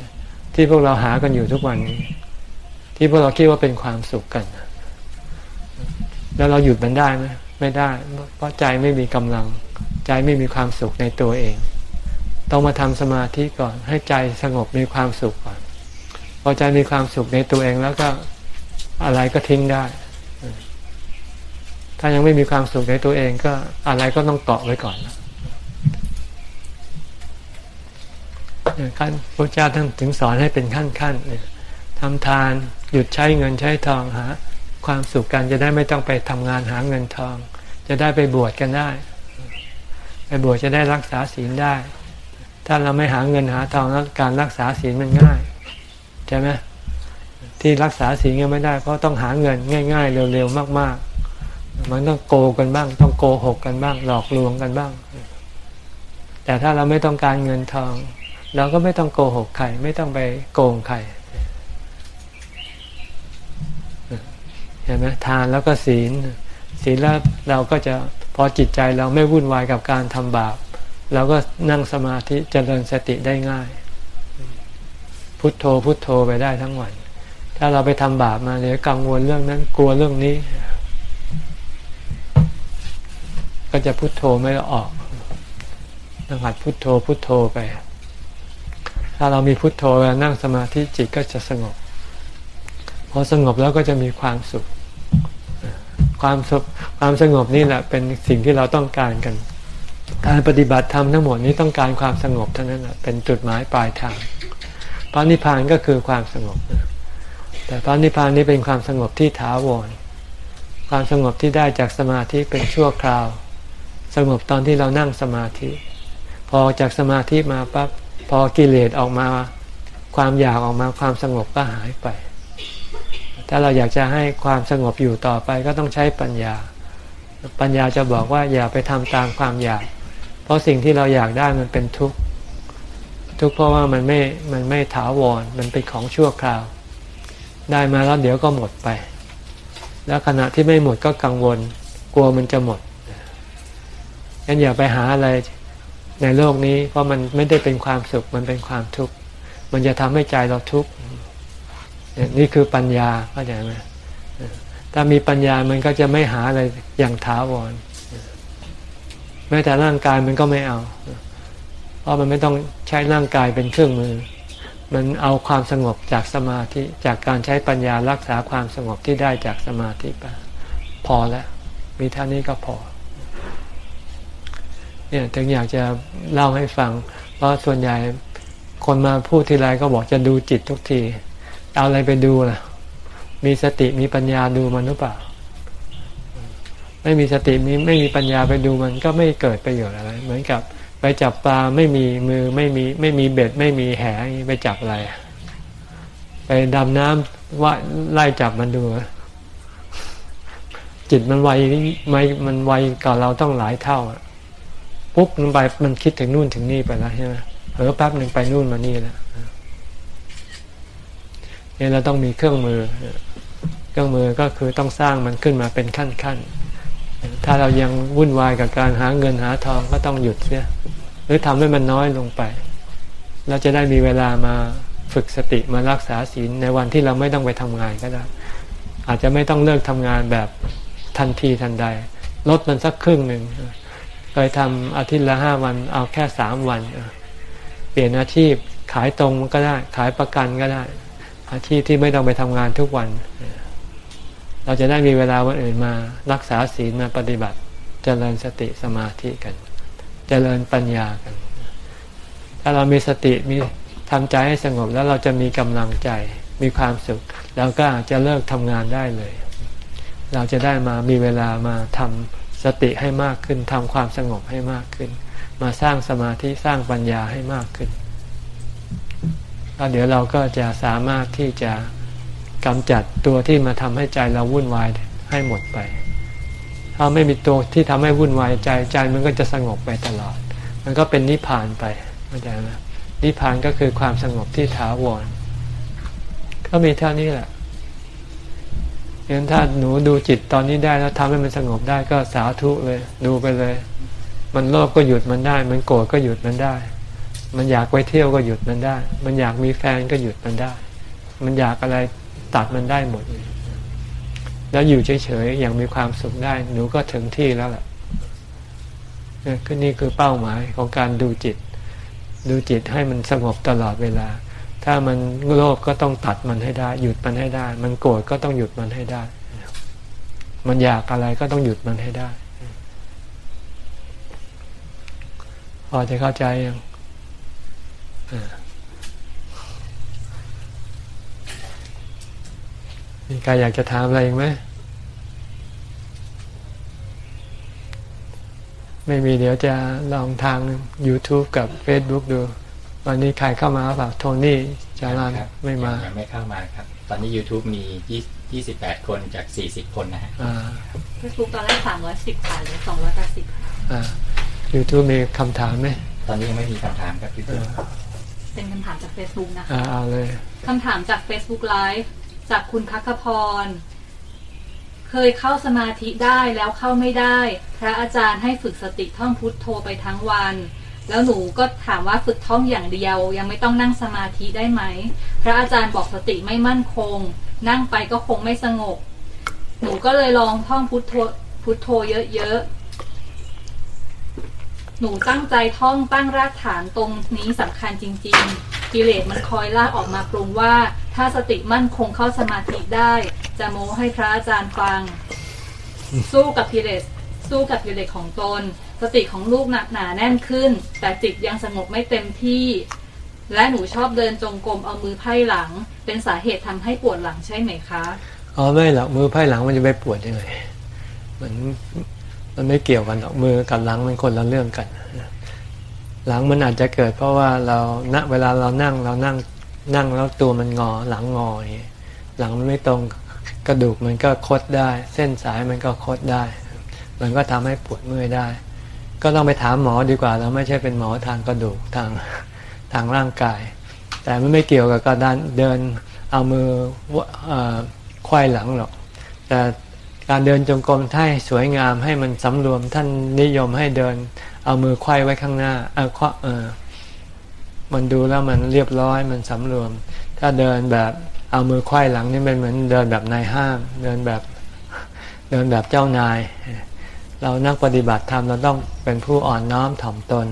ที่พวกเราหากันอยู่ทุกวันนี้ ที่พวกเราคิดว่าเป็นความสุขกัน แล้วเราหยุดมันได้ไหมไม่ได้ เพราะใจไม่มีกำลัง ใจไม่มีความสุขในตัวเอง ต้องมาทำสมาธิก่อน ให้ใจสงบมีความสุขก่อนพอใจมีความสุขในตัวเองแล้วก็อะไรก็ทิ้งได้ ถ้ายังไม่มีความสุขในตัวเองก็อะไรก็ต้องเกาะไว้ก่อนขั้นพระเจ้าท่านถึงสอนให้เป็นขั้นขั้นเนี่ยทำทานหยุดใช้เงินใช้ทองหาความสุขกันจะได้ไม่ต้องไปทำงานหาเงินทอง จะได้ไปบวชกันได้ ไปบวชจะได้รักษาศีลได้ ถ้าเราไม่หาเงินหาทองแล้วการรักษาศีลมันง่ายใช่ไหมที่รักษาศีลยังไม่ได้ เพราะต้องหาเงินง่าย ๆ เร็วๆมาก ๆ มันต้องโกกันบ้าง ต้องโกหกกันบ้าง หลอกลวงกันบ้าง แต่ถ้าเราไม่ต้องการเงินทอง เราก็ไม่ต้องโกหกใครไม่ต้องไปโกงใครเห็นไหมทานแล้วก็ศีลศีลแล้วเราก็จะพอจิตใจเราไม่วุ่นวายกับการทำบาป เราก็นั่งสมาธิเจริญสติได้ง่าย พุทโธพุทโธไปได้ทั้งวัน ถ้าเราไปทำบาปมาเดี๋ยวกังวลเรื่องนั้นกลัวเรื่องนี้ ก็จะพุทโธไม่ออกต้องหัดพุทโธพุทโธไป ถ้าเรามีพุทโธแล้วนั่งสมาธิจิตก็จะสงบ พอสงบแล้วก็จะมีความสุข ความสุขความสงบนี่แหละเป็นสิ่งที่เราต้องการกัน การปฏิบัติธรรมทั้งหมดนี้ต้องการความสงบเท่านั้นเป็นจุดหมายปลายทางพระนิพพานก็คือความสงบ แต่พระนิพพานนี้เป็นความสงบที่ถาวร ความสงบที่ได้จากสมาธิเป็นชั่วคราว สงบตอนที่เรานั่งสมาธิ พอจากสมาธิมาปั๊บพอกิเลสออกมา ความอยากออกมาความสงบก็หายไป ถ้าเราอยากจะให้ความสงบอยู่ต่อไปก็ต้องใช้ปัญญา ปัญญาจะบอกว่าอย่าไปทำตามความอยาก ราะสิ่งที่เราอยากได้มันเป็นทุกข์ทุกข์เพราะว่ามันไม่มันไม่ถาวรมันเป็นของชั่วคราว ได้มาแล้วเดี๋ยวก็หมดไป แล้วขณะที่ไม่หมดก็กังวล กลัวมันจะหมดงั้นอย่าไปหาอะไรในโลกนี้ เพราะมันไม่ได้เป็นความสุขมันเป็นความทุกข์มันจะทำให้ใจเราทุกข์นี่คือปัญญาเข้าใจไหมถ้ามีปัญญามันก็จะไม่หาอะไรอย่างถาวร แม้แต่ร่างกายมันก็ไม่เอา เพราะมันไม่ต้องใช้ร่างกายเป็นเครื่องมือ มันเอาความสงบจากสมาธิจากการใช้ปัญญารักษาความสงบที่ได้จากสมาธิไปพอแล้วมีเท่านี้ก็พอเนี่ยถึงอยากจะเล่าให้ฟัง เพราะส่วนใหญ่คนมาพูดทีไรก็บอกจะดูจิตทุกที เอาอะไรไปดูล่ะ มีสติมีปัญญาดูมันหรือเปล่า ไม่มีสติมีไม่มีปัญญาไปดูมันก็ไม่เกิดประโยชน์อะไร เหมือนกับไปจับปลาไม่มีมือไม่มีไม่มีเบ็ด ไม่มีแหไปจับอะไร ไปดำน้ำว่าไล่จับมันดูจิตมันไวไม่มันไวกว่าเราต้องหลายเท่าปุ๊บมันไปมันคิดถึงนู่นถึงนี่ไปแล้วใช่ไหมเผลอแป๊บหนึ่งไปนู่นมานี่แล้วเนี่ยเราต้องมีเครื่องมือ เครื่องมือก็คือต้องสร้างมันขึ้นมาเป็นขั้นขั้น ถ้าเรายังวุ่นวายกับการหาเงินหาทองก็ต้องหยุดเสียหรือทำให้มันน้อยลงไป เราจะได้มีเวลามาฝึกสติมารักษาศีลในวันที่เราไม่ต้องไปทำงานก็ได้ อาจจะไม่ต้องเลิกทำงานแบบทันทีทันใด ลดมันสักครึ่งหนึ่งเคยทำอาทิตย์ละห้าวันเอาแค่สามวัน เปลี่ยนอาชีพขายตรงก็ได้ ขายประกันก็ได้ อาชีพที่ไม่ต้องไปทำงานทุกวันเราจะได้มีเวลาวันอื่นมารักษาศีลมาปฏิบัติจเจริญสติสมาธิกันจเจริญปัญญากัน ถ้าเรามีสติมีทำใจให้สงบแล้วเราจะมีกำลังใจมีความสุขแล้วก็อาจจะเลิกทำงานได้เลย เราจะได้มามีเวลามาทำสติให้มากขึ้นทำความสงบให้มากขึ้น มาสร้างสมาธิสร้างปัญญาให้มากขึ้นแล้วเดี๋ยวเราก็จะสามารถที่จะ กำจัดตัวที่มาทำให้ใจเราวุ่นวายให้หมดไป ถ้าไม่มีตัวที่ทำให้วุ่นวายใจใจมันก็จะสงบไปตลอด มันก็เป็นนิพพานไปเข้าใจไหมนิพพานก็คือความสงบที่ถาวร ก็มีเท่านี้แหละงั้นถ้าหนูดูจิตตอนนี้ได้แล้วทำให้มันสงบได้ก็สาธุเลย ดูไปเลย มันโลภก็หยุดมันได้ มันโกรธก็หยุดมันได้ มันอยากไปเที่ยวก็หยุดมันได้ มันอยากมีแฟนก็หยุดมันได้ มันอยากอะไร ตัดมันได้หมด แล้วอยู่เฉยๆอย่างมีความสุขได้ หนูก็ถึงที่แล้วแหละนี่นี่คือเป้าหมายของการดูจิต ดูจิตให้มันสงบตลอดเวลา ถ้ามันโลภก็ต้องตัดมันให้ได้ หยุดมันให้ได้ มันโกรธก็ต้องหยุดมันให้ได้ มันอยากอะไรก็ต้องหยุดมันให้ได้ พอจะเข้าใจยัง มีใครอยากจะถามอะไรอีกไหมไม่มีเดี๋ยวจะลองทาง YouTube กับ Facebook ดู วันนี้ใครเข้ามาเปล่าโทนี่จารานไม่มายังไม่เข้ามาครับ ตอนนี้ YouTube มี 28 คนจาก 40 คนนะฮะเฟซบุ๊กตอนแรก 310ค่ะเหลือ280อ่า YouTube มีคำถามไหม ตอนนี้ยังไม่มีคำถามครับพี่เป็นคำถามจาก Facebook นะคะอ่าเอาเลยคำถามจาก Facebook Live จากคุณพักพร เคยเข้าสมาธิได้แล้วเข้าไม่ได้ พระอาจารย์ให้ฝึกสติท่องพุทโธไปทั้งวัน แล้วหนูก็ถามว่าฝึกท่องอย่างเดียว ยังไม่ต้องนั่งสมาธิได้ไหม พระอาจารย์บอกสติไม่มั่นคง นั่งไปก็คงไม่สงบ หนูก็เลยลองท่องพุทโธพุทโธเยอะๆหนูตั้งใจท่องตั้งรากฐานตรงนี้สำคัญจริง ๆ กิเลสมันคอยลากออกมาปรุงว่า ถ้าสติมั่นคงเข้าสมาธิได้ จะโม้ให้พระอาจารย์ฟัง สู้กับกิเลสสู้กับกิเลสของตน สติของลูกหนักหนาแน่นขึ้น แต่จิตยังสงบไม่เต็มที่ และหนูชอบเดินจงกรมเอามือไพ่หลัง เป็นสาเหตุทำให้ปวดหลังใช่ไหมคะอ๋อไม่หรอกมือไพ่หลังมันจะไปปวดยังไงมันมันไม่เกี่ยวกันหรอกมือกับหลังมันคนละเรื่องกัน หลังมันอาจจะเกิดเพราะว่าเราณเวลาเรานั่งเรานั่งนั่งแล้วตัวมันงอหลังงอหลังมันไม่ตรงกระดูกมันก็คดได้ เส้นสายมันก็คดได้ มันก็ทำให้ปวดเมื่อยได้ ก็ต้องไปถามหมอดีกว่า เราไม่ใช่เป็นหมอทางกระดูกทางทางร่างกาย แต่มันไม่เกี่ยวกับการเดินเอามือควายหลังหรอกแต่การเดินจงกรมถ้าสวยงามให้มันสำรวมท่านนิยมให้เดิน เอามือควายไว้ข้างหน้าเออเออมันดูแล้วมันเรียบร้อยมันสำรวม ถ้าเดินแบบเอามือควายหลังนี่เป็นเหมือนเดินแบบนายห้างเดินแบบเดินแบบเจ้านาย เรานักปฏิบัติธรรมเราต้องเป็นผู้อ่อนน้อมถ่อมตน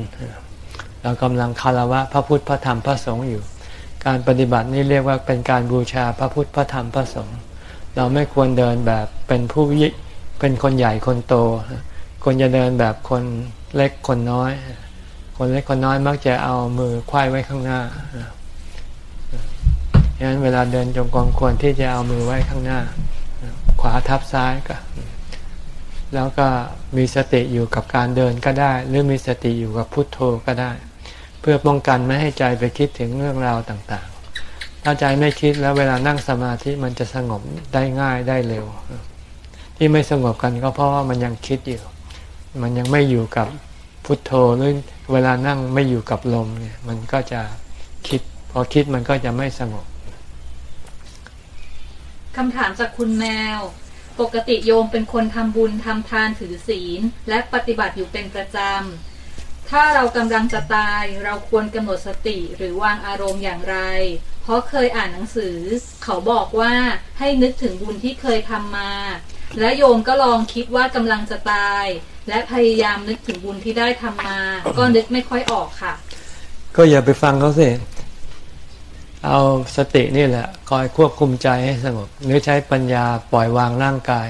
เราเรากำลังคารวะพระพุทธพระธรรมพระสงฆ์อยู่ การปฏิบัตินี้เรียกว่าเป็นการบูชาพระพุทธพระธรรมพระสงฆ์เราไม่ควรเดินแบบเป็นผู้เป็นคนใหญ่คนโตควรจะเดินแบบคน เล็กคนน้อย คนเล็กคนน้อยมักจะเอามือควยไว้ข้างหน้าฉะนั้นเวลาเดินจงกรมควรที่จะเอามือไว้ข้างหน้า ขวาทับซ้ายก็ แล้วก็มีสติอยู่กับการเดินก็ได้ หรือมีสติอยู่กับพุทโธก็ได้ เพื่อป้องกันไม่ให้ใจไปคิดถึงเรื่องราวต่างๆ ถ้าใจไม่คิดแล้วเวลานั่งสมาธิมันจะสงบได้ง่ายได้เร็ว ที่ไม่สงบกันก็เพราะว่ามันยังคิดอยู่ มันยังไม่อยู่กับพุทโธหรือเวลานั่งไม่อยู่กับลมเนี่ย มันก็จะคิด พอคิดมันก็จะไม่สงบคำถามจากคุณแมว ปกติโยมเป็นคนทำบุญทำทานถือศีล และปฏิบัติอยู่เป็นประจำ ถ้าเรากำลังจะตายเราควรกำหนดสติหรือวางอารมณ์อย่างไร เพราะเคยอ่านหนังสือ เขาบอกว่าให้นึกถึงบุญที่เคยทำมา และโยมก็ลองคิดว่ากำลังจะตาย และพยายามนึกถึงบุญที่ได้ทำมา ก็นึกไม่ค่อยออกค่ะ ก็อย่าไปฟังเขาสิเอาสตินี่แหละคอยควบคุมใจให้สงบหรือใช้ปัญญาปล่อยวางร่างกาย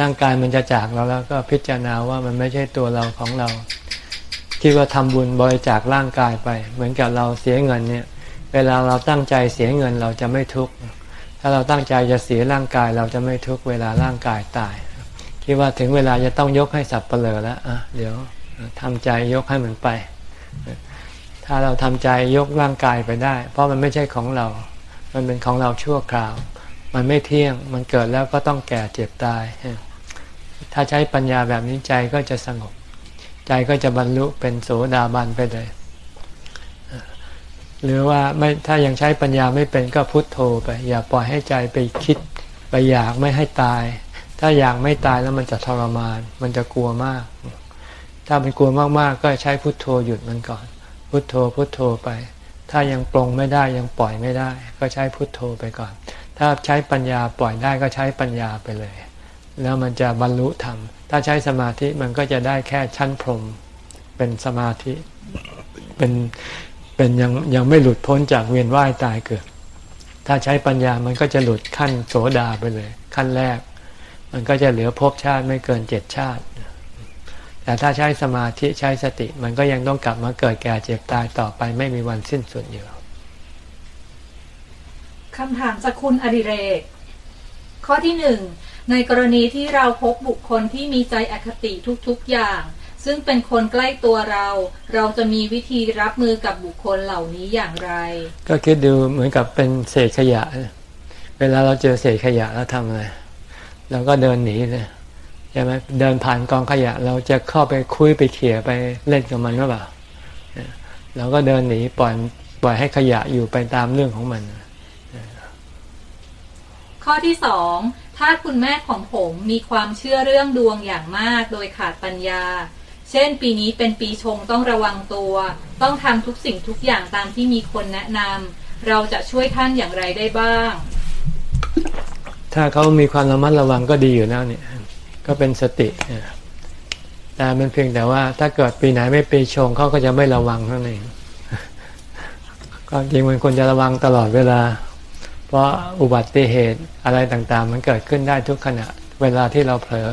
ร่างกายมันจะจากเราแล้วก็พิจารณาว่ามันไม่ใช่ตัวเราของเรา คิดว่าทำบุญบริจาคร่างกายไป เหมือนกับเราเสียเงินเนี่ย เวลาเราตั้งใจเสียเงินเราจะไม่ทุกข์ ถ้าเราตั้งใจจะเสียร่างกายเราจะไม่ทุกเวลาร่างกายตาย คิดว่าถึงเวลาจะต้องยกให้สับเปลือแล้วอะเดี๋ยวทำใจยกให้มันไป ถ้าเราทำใจยกร่างกายไปได้ เพราะมันไม่ใช่ของเรา มันเป็นของเราชั่วคราว มันไม่เที่ยง มันเกิดแล้วก็ต้องแก่เจ็บตาย ถ้าใช้ปัญญาแบบนี้ใจก็จะสงบ ใจก็จะบรรลุเป็นโสดาบันไปเลย หรือว่าไม่ถ้ายังใช้ปัญญาไม่เป็นก็พุทโธไป อย่าปล่อยให้ใจไปคิด ไปอยากไม่ให้ตาย ถ้าอยากไม่ตายแล้วมันจะทรมาน มันจะกลัวมาก ถ้ามันกลัวมากๆ ก็ใช้พุทโธหยุดมันก่อน พุทโธพุทโธไป ถ้ายังปรงไม่ได้ยังปล่อยไม่ได้ ก็ใช้พุทโธไปก่อน ถ้าใช้ปัญญาปล่อยได้ก็ใช้ปัญญาไปเลย แล้วมันจะบรรลุธรรมถ้าใช้สมาธิมันก็จะได้แค่ชั้นพรมเป็นสมาธิเป็น เป็นยังยังไม่หลุดพ้นจากเวียนว่ายตายเกิด ถ้าใช้ปัญญามันก็จะหลุดขั้นโสดาไปเลย ขั้นแรก มันก็จะเหลือภพชาติไม่เกินเจ็ดชาติ แต่ถ้าใช้สมาธิใช้สติ มันก็ยังต้องกลับมาเกิดแก่เจ็บตายต่อไปไม่มีวันสิ้นสุดอยู่คำถามจากคุณอดิเรก ข้อที่หนึ่งในกรณีที่เราพบบุคคลที่มีใจอคติทุกๆอย่าง ซึ่งเป็นคนใกล้ตัวเรา เราจะมีวิธีรับมือกับบุคคลเหล่านี้อย่างไร ก็คิดดูเหมือนกับเป็นเศษขยะ เวลาเราเจอเศษขยะแล้วทำอะไรเราก็เดินหนีเลยใช่ไหมเดินผ่านกองขยะ เราจะเข้าไปคุยไปเขี่ยไปเล่นกับมันหรือเปล่าเราก็เดินหนีปล่อยปล่อยให้ขยะอยู่ไปตามเรื่องของมัน ข้อที่สองถ้าคุณแม่ของผมมีความเชื่อเรื่องดวงอย่างมากโดยขาดปัญญา เช่น ปีนี้เป็นปีชงต้องระวังตัว ต้องทำทุกสิ่งทุกอย่างตามที่มีคนแนะนำเราจะช่วยท่านอย่างไรได้บ้าง ถ้าเขามีความระมัดระวังก็ดีอยู่แล้วเนี่ย ก็เป็นสติแต่มันเพียงแต่ว่า ถ้าเกิดปีไหนไม่ปีชงเขาก็จะไม่ระวังเท่านั่นเองก็จริงมันควรจะระวังตลอดเวลา เพราะอุบัติเหตุอะไรต่างๆ มันเกิดขึ้นได้ทุกขณะเวลาที่เราเผลอ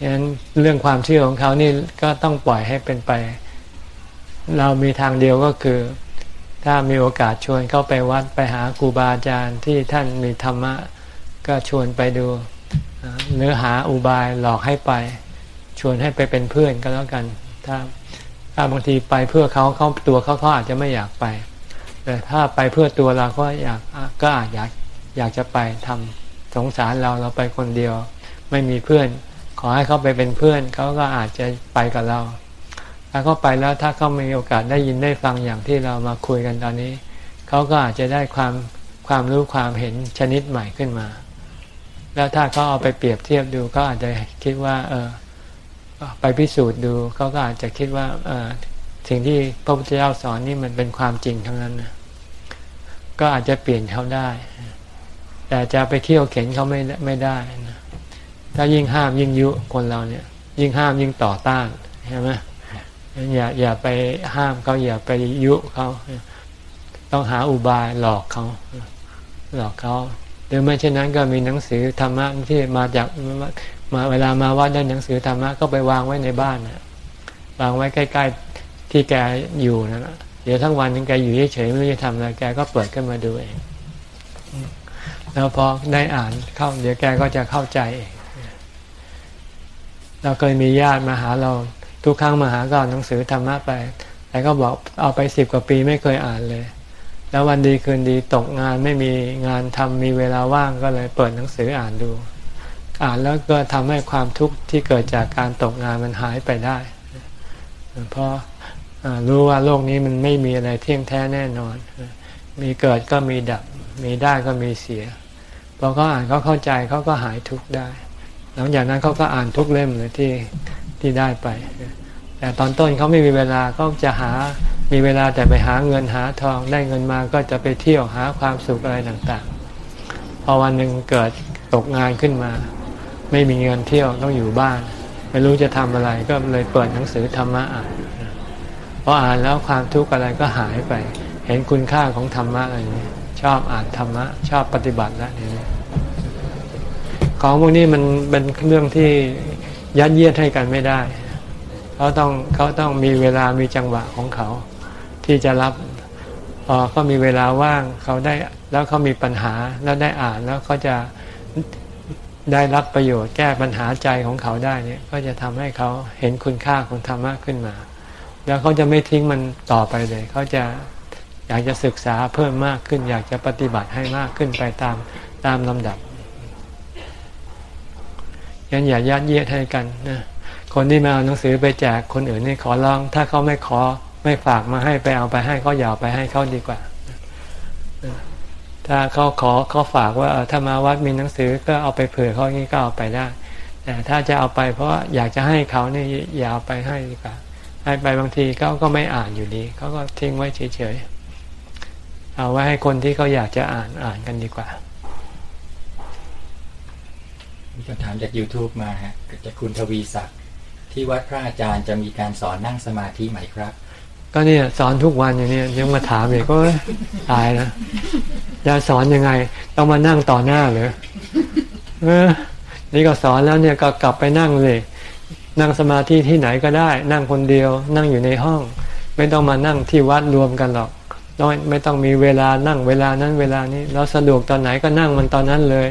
ฉะนั้นเรื่องความเชื่อของเขานี่ก็ต้องปล่อยให้เป็นไป เรามีทางเดียวก็คือ ถ้ามีโอกาสชวนเข้าไปวัดไปหาครูบาอาจารย์ที่ท่านมีธรรมะ ก็ชวนไปดูเนื้อหาอุบายหลอกให้ไป ชวนให้ไปเป็นเพื่อนก็แล้วกัน ถ้าถ้าบางทีไปเพื่อเขาเขาตัวเขาเขาอาจจะไม่อยากไป แต่ถ้าไปเพื่อตัวเราก็อยากก็อาจอยากอยากจะไปทำสงสารเราเราไปคนเดียว ไม่มีเพื่อน ขอให้เขาไปเป็นเพื่อนเขาก็อาจจะไปกับเรา ถ้าเขาไปแล้วถ้าเขามีโอกาสได้ยินได้ฟังอย่างที่เรามาคุยกันตอนนี้ เขาก็อาจจะได้ความความรู้ความเห็นชนิดใหม่ขึ้นมา แล้วถ้าเขาเอาไปเปรียบเทียบดูก็อาจจะคิดว่า เออไปพิสูจน์ดูเขาก็อาจจะคิดว่าเออสิ่งที่พระพุทธเจ้าสอนนี่มันเป็นความจริงทั้งนั้นนะก็อาจจะเปลี่ยนเขาได้ แต่จะไปเที่ยวเข็นเขาไม่ไม่ได้นะ ถ้ายิ่งห้ามยิ่งยุคนเราเนี่ย ยิ่งห้ามยิ่งต่อต้านใช่ไหมอย่าอย่าไปห้ามเขาอย่าไปยุเขาต้องหาอุบายหลอกเขาหลอกเขาหรือไม่เช่นนั้นก็มีหนังสือธรรมะที่มาจากมาเวลามาวัดได้หนังสือธรรมะก็ไปวางไว้ในบ้านนะวางไว้ใกล้ ๆที่แกอยู่นะเดี๋ยวทั้งวันนึงแกอยู่เฉยๆไม่รู้จะทำอะไรแกก็เปิดขึ้นมาดูเองแล้วพอได้อ่านเข้า เดี๋ยวแกก็จะเข้าใจเอง เราเคยมีญาติมาหาเราทุกครั้งมาหาก็เอาหนังสือธรรมะไป แต่ก็บอกเอาไปสิบกว่าปีไม่เคยอ่านเลย แล้ววันดีคืนดีตกงานไม่มีงานทำมีเวลาว่างก็เลยเปิดหนังสืออ่านดู อ่านแล้วก็ทำให้ความทุกข์ที่เกิดจากการตกงานมันหายไปได้ เพราะรู้ว่าโลกนี้มันไม่มีอะไรเที่ยงแท้แน่นอน มีเกิดก็มีดับ มีได้ก็มีเสียพอเขาอ่านเขาเข้าใจเขาก็หายทุกข์ได้ ลังจากนั้นเขาก็อ่านทุกเล่มเลยที่ที่ได้ไป แต่ตอนต้นเขาไม่มีเวลาก็จะหามีเวลาแต่ไปหาเงินหาทองได้เงินมาก็จะไปเที่ยวหาความสุขอะไรต่างๆ พอวันหนึ่งเกิดตกงานขึ้นมา ไม่มีเงินเที่ยวต้องอยู่บ้าน ไม่รู้จะทำอะไรก็เลยเปิดหนังสือธรรมะอ่านพออ่านแล้วความทุกข์อะไรก็หายไป เห็นคุณค่าของธรรมะอะไรนี้ชอบอ่านธรรมะ ชอบปฏิบัติแล้วนี่ ของพวกนี้มันเป็นเรื่องที่ยัดเยียดให้กันไม่ได้ เขาต้องเขาต้องมีเวลามีจังหวะของเขา ที่จะรับพอเขามีเวลาว่างเขาได้แล้วเขามีปัญหาแล้วได้อ่านแล้วเขาจะได้รับประโยชน์แก้ปัญหาใจของเขาได้เนี่ยก็จะทำให้เขาเห็นคุณค่าของธรรมะขึ้นมา แล้วเขาจะไม่ทิ้งมันต่อไปเลย เขาจะอยากจะศึกษาเพิ่มมากขึ้น อยากจะปฏิบัติให้มากขึ้นไปตามตามลำดับ ยันอย่ายัดเยียดให้กันนะคนที่มาเอาหนังสือไปแจกคนอื่นนี่ขอร้อง ถ้าเขาไม่ขอไม่ฝากมาให้ไปเอาไปให้เขาอย่าไปให้เขาดีกว่า ถ้าเขาขอเขาฝากว่าถ้ามาวัดมีหนังสือก็เอาไปเผื่อเขางี้ก็เอาไปได้ แต่ถ้าจะเอาไปเพราะอยากจะให้เขานี่อย่าเอาไปให้ดีกว่า ให้ไปบางทีเขาก็ไม่อ่านอยู่ดีเขาก็ทิ้งไว้เฉยๆเอาไว้ให้คนที่เขาอยากจะอ่านอ่านกันดีกว่า มีคำถามจาก YouTube มาฮะจากคุณทวีศักดิ์ที่วัดพระอาจารย์จะมีการสอนนั่งสมาธิไหมครับ ก็เนี่ยสอนทุกวันอย่างนี้ยังมาถามอีกก็ตายนะจะสอนยังไง ต้องมานั่งต่อหน้าหรือเออนี่ก็สอนแล้วเนี่ยก็กลับไปนั่งเลย นั่งสมาธิที่ไหนก็ได้ นั่งคนเดียว นั่งอยู่ในห้อง ไม่ต้องมานั่งที่วัดรวมกันหรอกไม่ต้องมีเวลานั่งเวลานั้นเวลานี้เราสะดวกตอนไหนก็นั่งมันตอนนั้นเลย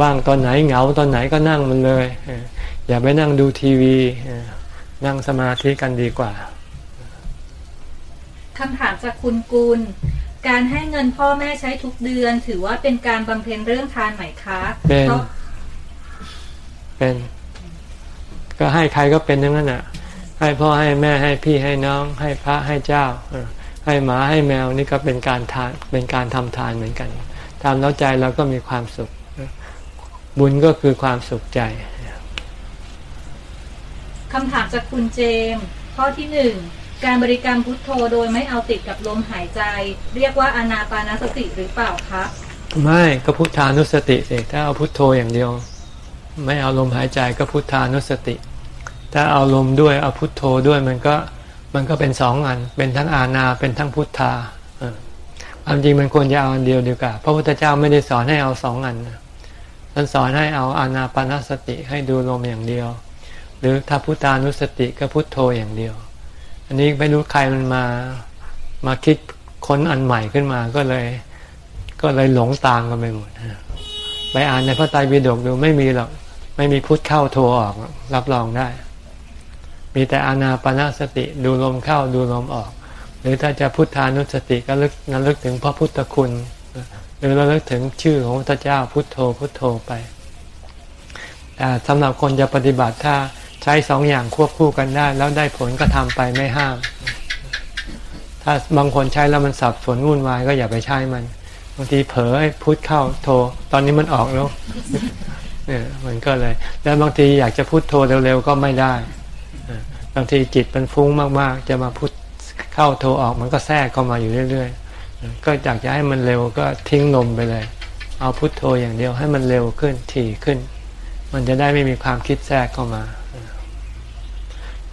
ว่างตอนไหนเหงาตอนไหนก็นั่งมันเลย อย่าไปนั่งดูทีวี นั่งสมาธิกันดีกว่าคำถามจากคุณกุลการให้เงินพ่อแม่ใช้ทุกเดือน ถือว่าเป็นการบำเพ็ญเรื่องทานไหมคะเป็นเป็น ก็ให้ใครก็เป็นอย่างนั้นอะ ให้พ่อให้แม่ให้พี่ให้น้อง ให้พระให้เจ้าให้หมาให้แมวนี่ก็เป็นการทานเป็นการทำทานเหมือนกันทำแล้วใจเราก็มีความสุข บุญก็คือความสุขใจคำถามจากคุณเจม ข้อที่หนึ่งการบริกรรมพุทโธโดยไม่เอาติดกับลมหายใจ เรียกว่าอนาปานสติหรือเปล่าครับ ไม่ก็พุทธานุสติสิถ้าเอาพุทโธอย่างเดียว ไม่เอาลมหายใจก็พุทธานุสติ ถ้าเอาลมด้วยเอาพุทโธด้วยมันก็มันก็เป็นสองอัน เป็นทั้งอาณาเป็นทั้งพุทธาความจริงมันควรจะเอาอันเดียวดีกว่าพระพุทธเจ้าไม่ได้สอนให้เอาสองอัน ท่านสอนให้เอาอานาปานสติให้ดูลมอย่างเดียว หรือถ้าพุทธานุสติก็พุทโธอย่างเดียว อันนี้ไม่รู้ใครมันมามาคิดค้นอันใหม่ขึ้นมาก็เลย ก็เลยหลงตามกันไปหมดไปอ่านในพระไตรปิฎกดูไม่มีหรอกไม่มีพุทธเข้าโทออกรับรองได้ มีแต่อานาปานสติดูลมเข้าดูลมออก หรือถ้าจะพุทธานุสติก็ลึกนลึกถึงพระพุทธคุณ หรือเราเลิกถึงชื่อของพระเจ้าพุทโธพุทโธไปแต่สำหรับคนจะปฏิบัติถ้าใช้สองอย่างควบคู่กันได้ แล้วได้ผลก็ทำไปไม่ห้าม ถ้าบางคนใช้แล้วมันสับสนวุ่นวายก็อย่าไปใช้มันบางทีเผลอพุทเข้าโทตอนนี้มันออกแล้วเนี่ยมันก็เลย แล้วบางทีอยากจะพุทโทเร็วๆก็ไม่ได้บางทีจิตมันฟุ้งมากๆ จะมาพุทเข้าโทออกมันก็แทรกเข้ามาอยู่เรื่อยๆ ก็อยากจะให้มันเร็วก็ทิ้งลมไปเลย เอาพุทโธอย่างเดียวให้มันเร็วขึ้นถี่ขึ้น มันจะได้ไม่มีความคิดแทรกเข้ามา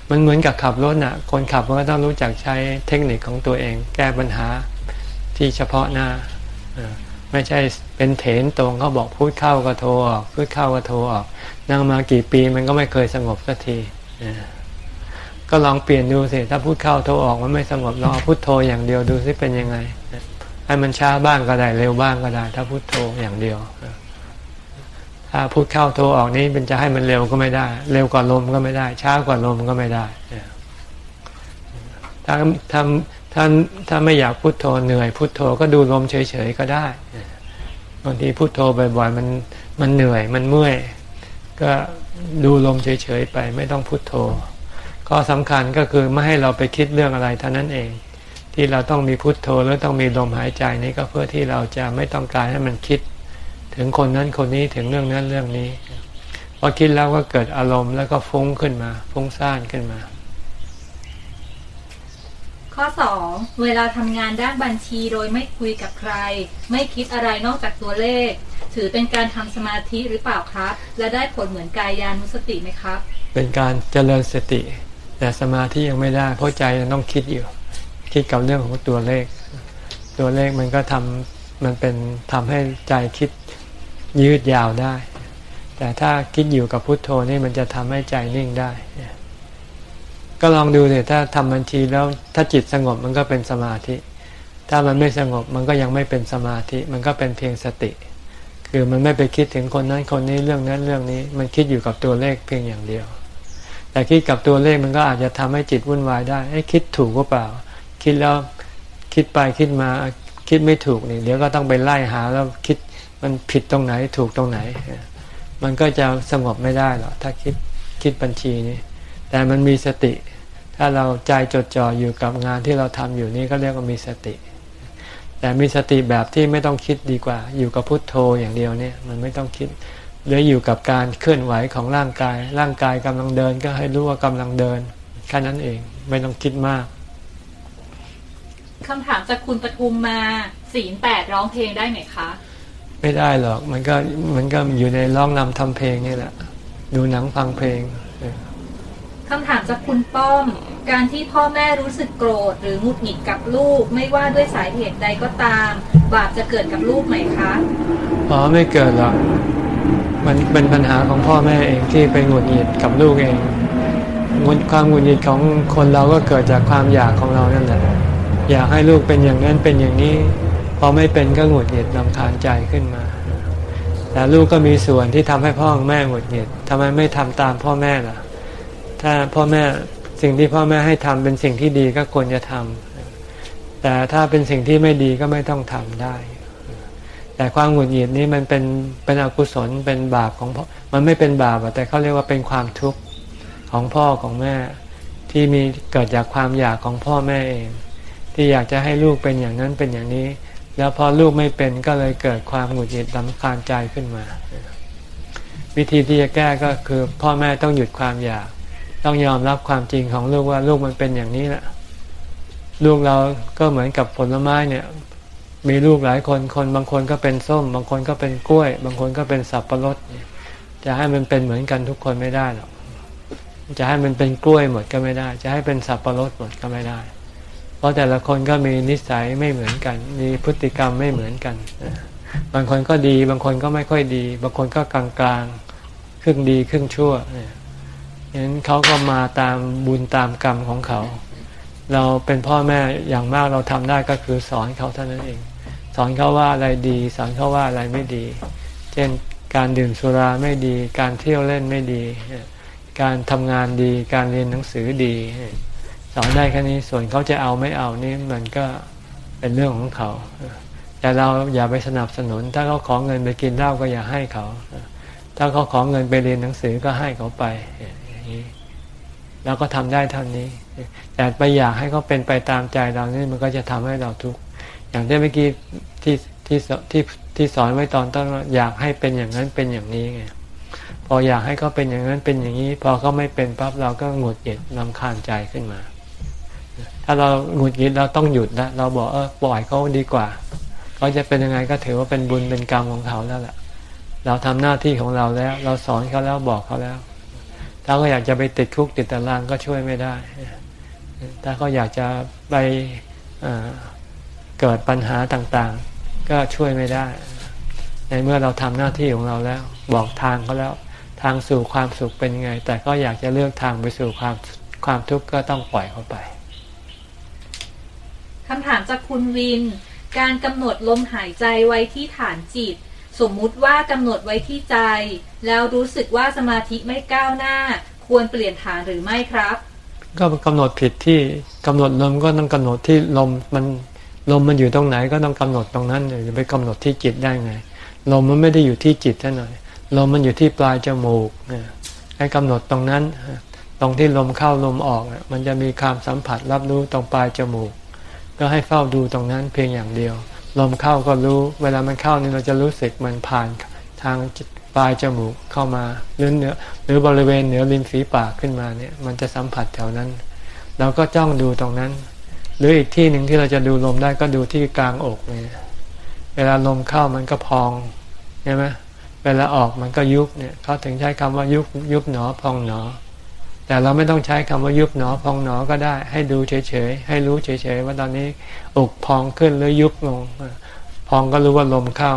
มันเหมือนกับขับรถน่ะ คนขับมันก็ต้องรู้จักใช้เทคนิคของตัวเอง แก้ปัญหาที่เฉพาะหน้าไม่ใช่เป็นเถนตรงเขาบอกพูดเข้าก็โทรออกพูดเข้าก็โทรออกนั่งมากี่ปีมันก็ไม่เคยสงบสักทีก็ลองเปลี่ยนดูสิถ้าพูดเข้าโทรออกมันไม่สงบลองพูดโทรอย่างเดียวดูสิเป็นยังไง ให้มันช้าบ้างก็ได้เร็วบ้างก็ได้ ถ้าพูดโทรอย่างเดียว ถ้าพูดเข้าโทรออกนี้เป็นจะให้มันเร็วก็ไม่ได้ เร็วกว่าลมก็ไม่ได้ ช้ากว่าลมก็ไม่ได้ถ้าถ้าถ้าถ้าไม่อยากพูดโทรเหนื่อยพูดโทรก็ดูลมเฉยๆก็ได้บางทีพูดโทรบ่อยๆมันมันเหนื่อยมันเมื่อย ก็ดูลมเฉยๆไป ไม่ต้องพูดโทรข้อสำคัญก็คือไม่ให้เราไปคิดเรื่องอะไรเท่านั้นเอง ที่เราต้องมีพุทโธหรือต้องมีลมหายใจนี้ก็เพื่อที่เราจะไม่ต้องการให้มันคิด ถึงคนนั้นคนนี้ถึงเรื่องนั้นเรื่องนี้พอคิดแล้วก็เกิดอารมณ์แล้วก็ฟุ้งขึ้นมา ฟุ้งซ่านขึ้นมา ข้อสองเวลาทำงานด้านบัญชีโดยไม่คุยกับใคร ไม่คิดอะไรนอกจากตัวเลข ถือเป็นการทำสมาธิหรือเปล่าครับ และได้ผลเหมือนกายานุสติไหมครับ เป็นการเจริญสติ แต่สมาธิยังไม่ได้เพราะใจยังต้องคิดอยู่ คิดกับเรื่องของตัวเลข ตัวเลขมันก็ทำมันเป็นทำให้ใจคิดยืดยาวได้ แต่ถ้าคิดอยู่กับพุทโธนี่มันจะทำให้ใจนิ่งได้ ก็ลองดูเลยถ้าทำบัญชีแล้วถ้าจิตสงบมันก็เป็นสมาธิ ถ้ามันไม่สงบมันก็ยังไม่เป็นสมาธิ มันก็เป็นเพียงสติ คือมันไม่ไปคิดถึงคนนั้นคนนี้เรื่องนั้นเรื่องนี้ มันคิดอยู่กับตัวเลขเพียงอย่างเดียวแต่คิดกับตัวเลขมันก็อาจจะทำให้จิตวุ่นวายได้ให้คิดถูกก็เปล่า คิดแล้วคิดไปคิดมาคิดไม่ถูกนี่เดี๋ยวก็ต้องไปไล่หาแล้วคิดมันผิดตรงไหนถูกตรงไหน มันก็จะสงบไม่ได้หรอกถ้าคิดคิดบัญชีนี้แต่มันมีสติ ถ้าเราใจจดจ่ออยู่กับงานที่เราทำอยู่นี่ก็เรียกว่ามีสติ แต่มีสติแบบที่ไม่ต้องคิดดีกว่า อยู่กับพุทโธอย่างเดียวเนี่ยมันไม่ต้องคิดหรืออยู่กับการเคลื่อนไหวของร่างกาย ร่างกายกำลังเดินก็ให้รู้ว่ากำลังเดินแค่นั้นเองไม่ต้องคิดมาก คำถามจากคุณปทุมมาศีลแปดร้องเพลงได้ไหมคะ ไม่ได้หรอกมันก็มันก็อยู่ในร้องนำทำเพลงนี่แหละ ดูหนังฟังเพลงคำถามจากคุณป้อม การที่พ่อแม่รู้สึกโกรธ หรือหงุดหงิดกับลูก ไม่ว่าด้วยสาเหตุใดก็ตาม บาปจะเกิดกับลูกไหมคะอ๋อไม่เกิดหรอกมันเป็นปัญหาของพ่อแม่เองที่ไปหงุดหงิดกับลูกเองความหงุดหงิดของคนเราก็เกิดจากความอยากของเรานั่นแหละ อยากให้ลูกเป็นอย่างนั้นเป็นอย่างนี้ พอไม่เป็นก็หงุดหงิดลำคาญใจขึ้นมา แต่ลูกก็มีส่วนที่ทำให้พ่อแม่หงุดหงิดทำไมไม่ทำตามพ่อแม่ล่ะ ถ้าพ่อแม่สิ่งที่พ่อแม่ให้ทำเป็นสิ่งที่ดีก็ควรจะทำแต่ถ้าเป็นสิ่งที่ไม่ดีก็ไม่ต้องทำได้ แต่ความหงุดหงิดนี้มันเป็นเป็นอกุศลเป็นบาปของพ่อมันไม่เป็นบาปแต่เขาเรียกว่าเป็นความทุกข์ของพ่อของแม่ที่มีเกิดจากความอยากของพ่อแม่เอง ที่อยากจะให้ลูกเป็นอย่างนั้นเป็นอย่างนี้ แล้วพอลูกไม่เป็นก็เลยเกิดความหงุดหงิดลำคาญใจขึ้นมา วิธีที่จะแก้ก็คือพ่อแม่ต้องหยุดความอยาก ต้องยอมรับความจริงของลูกว่าลูกมันเป็นอย่างนี้แหละลูกเราก็เหมือนกับผลไม้เนี่ย มีลูกหลายคนคนบางคนก็เป็นส้ม บางคนก็เป็นกล้วย บางคนก็เป็นสับปะรดจะให้มันเป็นเหมือนกันทุกคนไม่ได้หรอกจะให้มันเป็นกล้วยหมดก็ไม่ได้ จะให้เป็นสับปะรดหมดก็ไม่ได้ เพราะแต่ละคนก็มีนิสัยไม่เหมือนกัน มีพฤติกรรมไม่เหมือนกัน บางคนก็ดี บางคนก็ไม่ค่อยดี บางคนก็กลางกลางครึ่งดีครึ่งชั่วเนี่ยนั้นเขาก็มาตามบุญตามกรรมของเขา เราเป็นพ่อแม่อย่างมากเราทำได้ก็คือสอนเขาเท่านั้นเอง สอนเขาว่าอะไรดี สอนเขาว่าอะไรไม่ดี เช่นการดื่มสุราไม่ดี การเที่ยวเล่นไม่ดี การทำงานดี การเรียนหนังสือดี สอนได้แค่นี้ส่วนเขาจะเอาไม่เอานี่มันก็เป็นเรื่องของเขา แต่เราอย่าไปสนับสนุน ถ้าเขาขอเงินไปกินเหล้าก็อย่าให้เขา ถ้าเขาขอเงินไปเรียนหนังสือก็ให้เขาไปอย่างนี้เราก็ทำได้เท่านี้ แต่ไปอยากให้เขาเป็นไปตามใจเรานี่มันก็จะทำให้เราทุกข์อย่างที่เมื่อกี้ที่ที่ที่ที่สอนไว้ตอนต้นว่าอยากให้เป็นอย่างนั้นเป็นอย่างนี้ไงพออยากให้เขาเป็นอย่างนั้นเป็นอย่างนี้ พอเขาไม่เป็นปั๊บเราก็หงุดหงิดลำคาญใจขึ้นมา ถ้าเราหงุดหงิดเราต้องหยุดนะเราบอกเออปล่อยเขาดีกว่าเขาจะเป็นยังไงก็ถือว่าเป็นบุญเป็นกรรมของเขาแล้วแหละเราทำหน้าที่ของเราแล้ว เราสอนเขาแล้วบอกเขาแล้ว ถ้าเขาอยากจะไปติดคุกติดตารางก็ช่วยไม่ได้ ถ้าเขาอยากจะไปเกิดปัญหาต่างๆ ก็ช่วยไม่ได้ ในเมื่อเราทำหน้าที่ของเราแล้ว บอกทางเขาแล้วทางสู่ความสุขเป็นไง แต่ก็อยากจะเลือกทางไปสู่ความความทุกข์ก็ต้องปล่อยเขาไป คำถามจากคุณวิน การกำหนดลมหายใจไว้ที่ฐานจิต สมมุติว่ากำหนดไว้ที่ใจ แล้วรู้สึกว่าสมาธิไม่ก้าวหน้า ควรเปลี่ยนฐานหรือไม่ครับ ก็กำหนดผิดที่กำหนดลมก็ต้องกำหนดที่ลมมันลมมันอยู่ตรงไหนก็ต้องกำหนดตรงนั้นอย่าไปกำหนดที่จิตได้ไงลมมันไม่ได้อยู่ที่จิตเท่าไหร่ลมมันอยู่ที่ปลายจมูกให้กำหนดตรงนั้น ตรงที่ลมเข้าลมออก มันจะมีความสัมผัสรับรู้ตรงปลายจมูก ก็ให้เฝ้าดูตรงนั้นเพียงอย่างเดียว ลมเข้าก็รู้ เวลามันเข้านี่เราจะรู้สึกมันผ่านทางปลายจมูกเข้ามาหรือเนื้อหรือบริเวณเหนือริมฝีปากขึ้นมาเนี่ยมันจะสัมผัสแถวนั้น เราก็จ้องดูตรงนั้น หรืออีกที่หนึ่งที่เราจะดูลมได้ก็ดูที่กลางอกเนี่ยเวลาลมเข้ามันก็พองใช่ไหมเวลาออกมันก็ยุบเนี่ยเขาถึงใช้คำว่ายุบยุบหนอพองหนอ แต่เราไม่ต้องใช้คำว่ายุบหนอพองหนอก็ได้ ให้ดูเฉยๆให้รู้เฉยๆว่าตอนนี้อกพองขึ้นหรือยุบลง พองก็รู้ว่าลมเข้า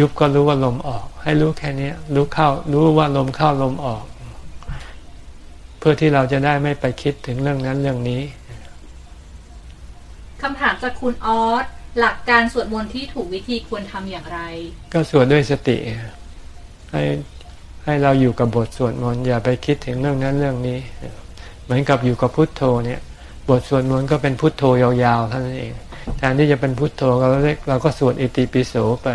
ยุบก็รู้ว่าลมออก ให้รู้แค่นี้รู้เข้า รู้ว่าลมเข้าลมออก เพื่อที่เราจะได้ไม่ไปคิดถึงเรื่องนั้นเรื่องนี้คำถามจากคุณออสหลักการสวดมนต์ที่ถูกวิธีควรทำอย่างไร ก็สวดด้วยสติให้ ให้เราอยู่กับบทสวดมนต์อย่าไปคิดถึงเรื่องนั้นเรื่องนี้ เหมือนกับอยู่กับพุทโธเนี่ย บทสวดมนต์ก็เป็นพุทโธยาวๆเท่านั้นเองแทนที่จะเป็นพุทโธเราเรียกเราก็สวดเอติปิโสไป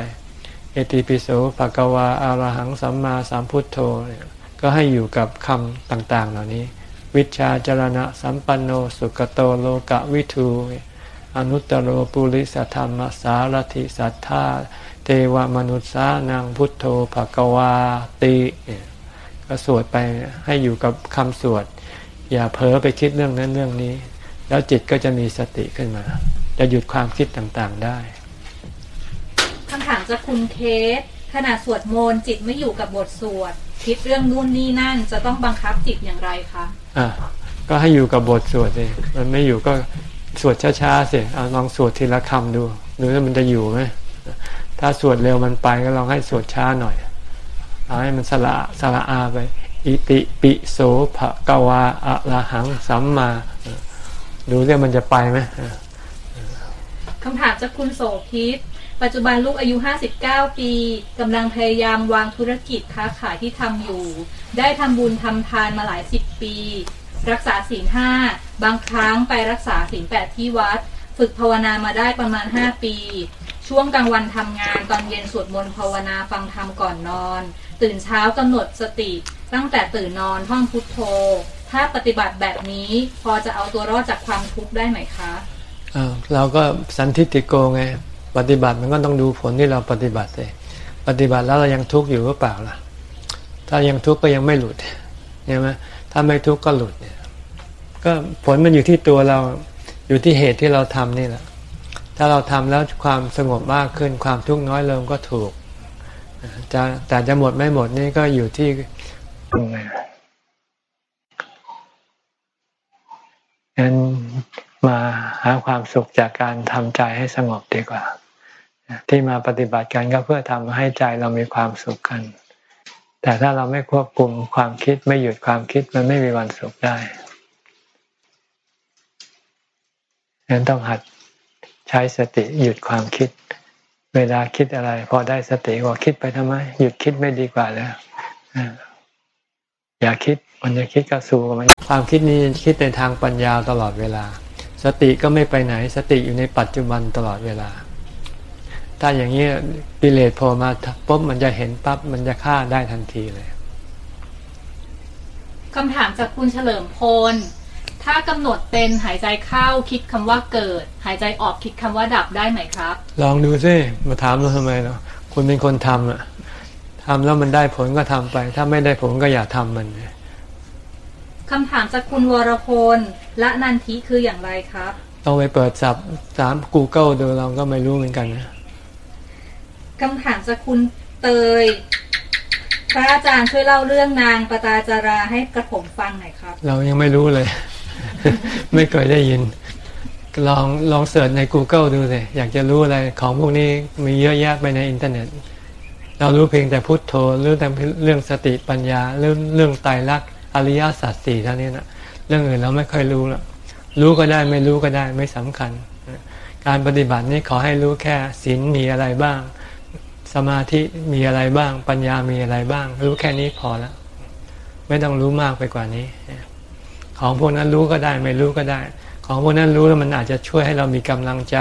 เอติปิโสภะกวาอารหังสัมมาสัมพุทโธเนี่ยก็ให้อยู่กับคำต่างๆ เหล่านี้ วิชาจรณะสัมปันโนสุกโตโลกะวิทูอนุตตรโปุริสธรรมสารถิสัทธา เทวมนุษย์สานังพุทโธภกวาติก็สวดไปให้อยู่กับคำสวด อย่าเผลอไปคิดเรื่องนั้นเรื่องนี้ แล้วจิตก็จะมีสติขึ้นมา จะหยุดความคิดต่างๆได้คำถามจากคุณเคสขณะสวดมนต์จิตไม่อยู่กับบทสวด คิดเรื่องนู่นนี่นั่นจะต้องบังคับจิตอย่างไรคะอะก็ให้อยู่กับบทสวดเองมันไม่อยู่ก็สวดช้าๆสิเอาลองสวดทีละคำดูดูว่ามันจะอยู่ไหม ถ้าสวดเร็วมันไปก็ลองให้สวดช้าหน่อยเอาให้มันสละสละอาไป อิติปิโสภะกวาอะระหังสัมมา ดูเรื่องมันจะไปไหมคำถามจากคุณโสพิษปัจจุบันลูกอายุ 59 ปีกำลังพยายามวางธุรกิจค้าขายที่ทำอยู่ ได้ทำบุญทำทานมาหลายสิบปี รักษาศีลห้าบางครั้งไปรักษาศีลแปดที่วัด ฝึกภาวนามาได้ประมาณ 5 ปี ช่วงกลางวันทำงานตอนเย็นสวดมนต์ภาวนาฟังธรรมก่อนนอน ตื่นเช้ากำหนดสติ ตั้งแต่ตื่นนอนท่องพุทโธ ถ้าปฏิบัติแบบนี้พอจะเอาตัวรอดจากความทุกข์ได้ไหมคะเราก็สันทิติโกไงปฏิบัติมันก็ต้องดูผลที่เราปฏิบัติเลยปฏิบัติแล้วเรายังทุกข์อยู่หรือเปล่าล่ะ ถ้ายังทุกข์ก็ยังไม่หลุดใช่ไหมถ้าไม่ทุกข์ก็หลุดเนี่ย ก็ผลมันอยู่ที่ตัวเราอยู่ที่เหตุที่เราทำนี่แหละ ถ้าเราทำแล้วความสงบมากขึ้นความทุกข์น้อยลงก็ถูกจะแต่จะหมดไม่หมดนี่ก็อยู่ที่งั้นมาหาความสุขจากการทำใจให้สงบดีกว่า ที่มาปฏิบัติกันก็เพื่อทำให้ใจเรามีความสุขกัน แต่ถ้าเราไม่ควบคุมความคิดไม่หยุดความคิดมันไม่มีวันสุขได้งั้นต้องหัด ใช้สติหยุดความคิด เวลาคิดอะไร พอได้สติก็คิดไปทำไม หยุดคิดไม่ดีกว่าแล้วอย่าคิดมันจะคิดก็สู้กับมันความคิดนี้คิดในทางปัญญาตลอดเวลา สติก็ไม่ไปไหน สติอยู่ในปัจจุบันตลอดเวลา ถ้าอย่างนี้กิเลสพอมาปุ๊บมันจะเห็นปั๊บมันจะฆ่าได้ทันทีเลยคำถามจากคุณเฉลิมพล ถ้ากำหนดเป็นหายใจเข้าคิดคำว่าเกิด หายใจออกคิดคำว่าดับได้ไหมครับ ลองดูซิมาถามเราทำไมเนาะคุณเป็นคนทำอะทำแล้วมันได้ผลก็ทำไป ถ้าไม่ได้ผลก็อย่าทำมันคำถามจากคุณวรพลละนันทิคืออย่างไรครับ ต้องไปเปิดสับสาม Google ดูเราก็ไม่รู้เหมือนกันนะคำถามจากคุณเตย พระอาจารย์ช่วยเล่าเรื่องนางปตาจาราให้กระผมฟังหน่อยครับ เรายังไม่รู้เลย ไม่เคยได้ยิน ลองลองเสิร์ชใน Google ดูสิอยากจะรู้อะไรของพวกนี้มีเยอะแยะไปในอินเทอร์เน็ต เรารู้เพียงแต่พุทโธเรื่องแต่เรื่องสติปัญญาเรื่องเรื่องไตรลักษณ์อริยสัจสี่เท่านี้นะเรื่องอื่นเราไม่ค่อยรู้หรอกรู้ก็ได้ไม่รู้ก็ได้ไม่สำคัญ การปฏิบัตินี่ขอให้รู้แค่ศีลมีอะไรบ้าง สมาธิมีอะไรบ้าง ปัญญามีอะไรบ้าง รู้แค่นี้พอแล้ว ไม่ต้องรู้มากไปกว่านี้ ของพวกนั้นรู้ก็ได้ไม่รู้ก็ได้ ของพวกนั้นรู้แล้วมันอาจจะช่วยให้เรามีกำลังใจ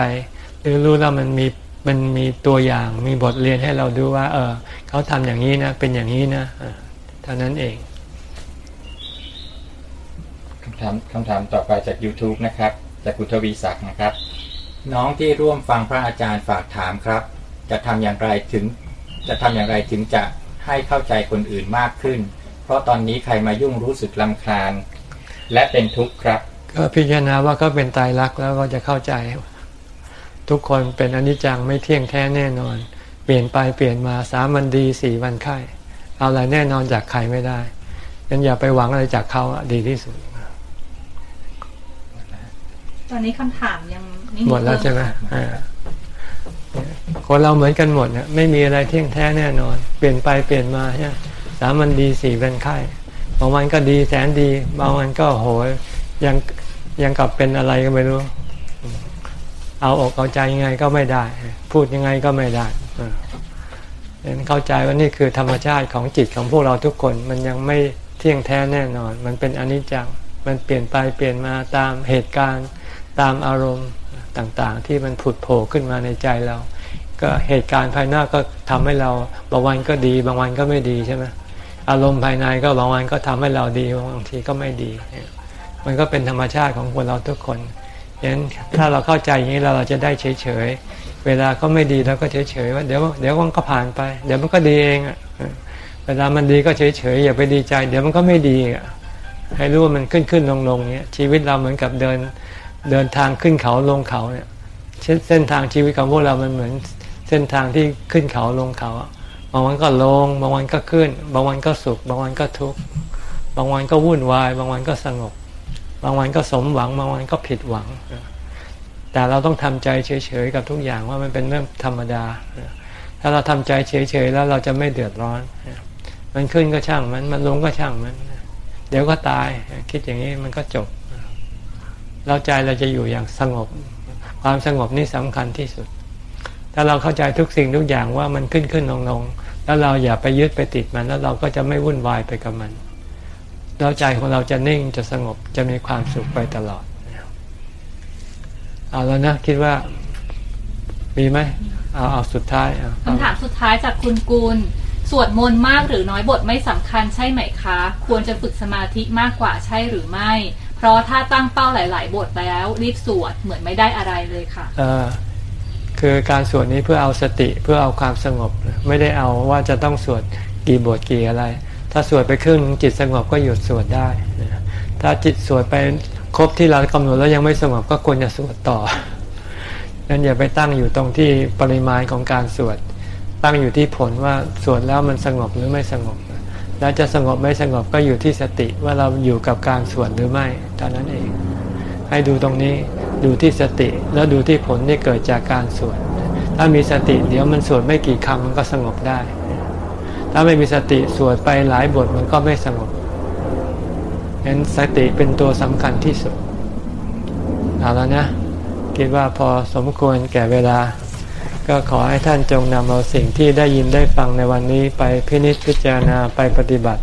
หรือรู้แล้วมันมีมันมีตัวอย่างมีบทเรียนให้เราดูว่า เออเขาทำอย่างนี้นะ เป็นอย่างนี้นะเท่านั้นเองคำถามคำถามต่อไปจาก YouTube นะครับ จากคุณทวีศักดิ์นะครับ น้องที่ร่วมฟังพระอาจารย์ฝากถามครับ จะทำอย่างไรถึง จะทำอย่างไรถึงจะให้เข้าใจคนอื่นมากขึ้น เพราะตอนนี้ใครมายุ่งรู้สึกลำคาญ และเป็นทุกข์ครับ ก็พิจารณาว่าก็เป็นตายรักแล้วก็จะเข้าใจ ทุกคนเป็นอนิจจังไม่เที่ยงแท้แน่นอน เปลี่ยนไปเปลี่ยนมาสามวันดีสี่วันไข้เอาอะไรแน่นอนจากใครไม่ได้ยังอย่าไปหวังอะไรจากเขาอะดีที่สุด ตอนนี้คำถามยังไม่หมดแล้วใช่ไหมอ่าคนเราเหมือนกันหมดเนี่ยไม่มีอะไรเที่ยงแท้แน่นอน เปลี่ยนไปเปลี่ยนมาใช่สามวันดีสี่วันไข้ บางวันก็ดีแสนดี บางวันก็โหยยังยังกลับเป็นอะไรก็ไม่รู้ เอาอกเอาใจยังไงก็ไม่ได้ พูดยังไงก็ไม่ได้เห็นเข้าใจว่านี่คือธรรมชาติของจิตของพวกเราทุกคน มันยังไม่เที่ยงแท้แน่นอน มันเป็นอนิจจังมันเปลี่ยนไปเปลี่ยนมาตามเหตุการณ์ตามอารมณ์ต่างๆ ที่มันผุดโผล่ขึ้นมาในใจเรา ก็เหตุการณ์ภายนอกก็ทำให้เราบางวันก็ดี บางวันก็ไม่ดีใช่ไหม อารมณ์ภายในก็บางวันก็ทำให้เราดีบางทีก็ไม่ดี มันก็เป็นธรรมชาติของคนเราทุกคนยันถ้าเราเข้าใจอย่างนี้เราเราจะได้เฉยๆเวลาก็ไม่ดีเราก็เฉยๆว่าเดี๋ยวเดี๋ยวมันก็ผ่านไป เดี๋ยวมันก็ดีเองอะเวลามันดีก็เฉยๆอย่าไปดีใจ เดี๋ยวมันก็ไม่ดีอะให้รู้ว่ามันขึ้นขึ้นลงลงเนี้ยชีวิตเราเหมือนกับเดินเดินทางขึ้นเขาลงเขาเนี่ยเช่นเส้นทางชีวิตของพวกเรามันเหมือนเส้นทางที่ขึ้นเขาลงเขา บางวันก็ลง บางวันก็ขึ้น บางวันก็สุข บางวันก็ทุกข์บางวันก็วุ่นวาย บางวันก็สงบ บางวันก็สมหวัง บางวันก็ผิดหวัง แต่เราต้องทำใจเฉยๆกับทุกอย่างว่ามันเป็นเรื่องธรรมดา ถ้าเราทำใจเฉยๆแล้วเราจะไม่เดือดร้อน มันขึ้นก็ช่างมัน มันลงก็ช่างมัน เดี๋ยวก็ตาย คิดอย่างนี้มันก็จบ เราใจเราจะอยู่อย่างสงบ ความสงบนี่สำคัญที่สุด ถ้าเราเข้าใจทุกสิ่งทุกอย่างว่ามันขึ้นขึ้นลงลงแล้วเราอย่าไปยึดไปติดมัน แล้วเราก็จะไม่วุ่นวายไปกับมันแล้วใจของเราจะนิ่งจะสงบจะมีความสุขไปตลอดเอาแล้วนะ คิดว่ามีไหมเอาเอาสุดท้ายคำถามสุดท้ายจากคุณกูลสวดมนต์มากหรือน้อยบทไม่สำคัญใช่ไหมคะ ควรจะฝึกสมาธิมากกว่าใช่หรือไม่ เพราะถ้าตั้งเป้าหลาย ๆ บทแล้วรีบสวดเหมือนไม่ได้อะไรเลยค่ะเออ คือการสวดนี้เพื่อเอาสติเพื่อเอาความสงบ ไม่ได้เอาว่าจะต้องสวดกี่บทกี่อะไร ถ้าสวดไปครึ่งจิตสงบก็หยุดสวดได้ ถ้าจิตสวดไปครบที่เรากำหนดแล้วยังไม่สงบก็ควรจะสวดต่อนั้นอย่าไปตั้งอยู่ตรงที่ปริมาณของการสวด ตั้งอยู่ที่ผลว่าสวดแล้วมันสงบหรือไม่สงบ แล้วจะสงบไม่สงบก็อยู่ที่สติว่าเราอยู่กับการสวดหรือไม่เท่านั้นเอง ให้ดูตรงนี้ดูที่สติแล้วดูที่ผลที่เกิดจากการสวดถ้ามีสติเดี๋ยวมันสวดไม่กี่คำมันก็สงบได้ ถ้าไม่มีสติสวดไปหลายบทมันก็ไม่สงบเห็นสติเป็นตัวสำคัญที่สุดเอาแล้วนะ คิดว่าพอสมควรแก่เวลา ก็ขอให้ท่านจงนำเอาสิ่งที่ได้ยินได้ฟังในวันนี้ไปพินิจพิจารณาไปปฏิบัติ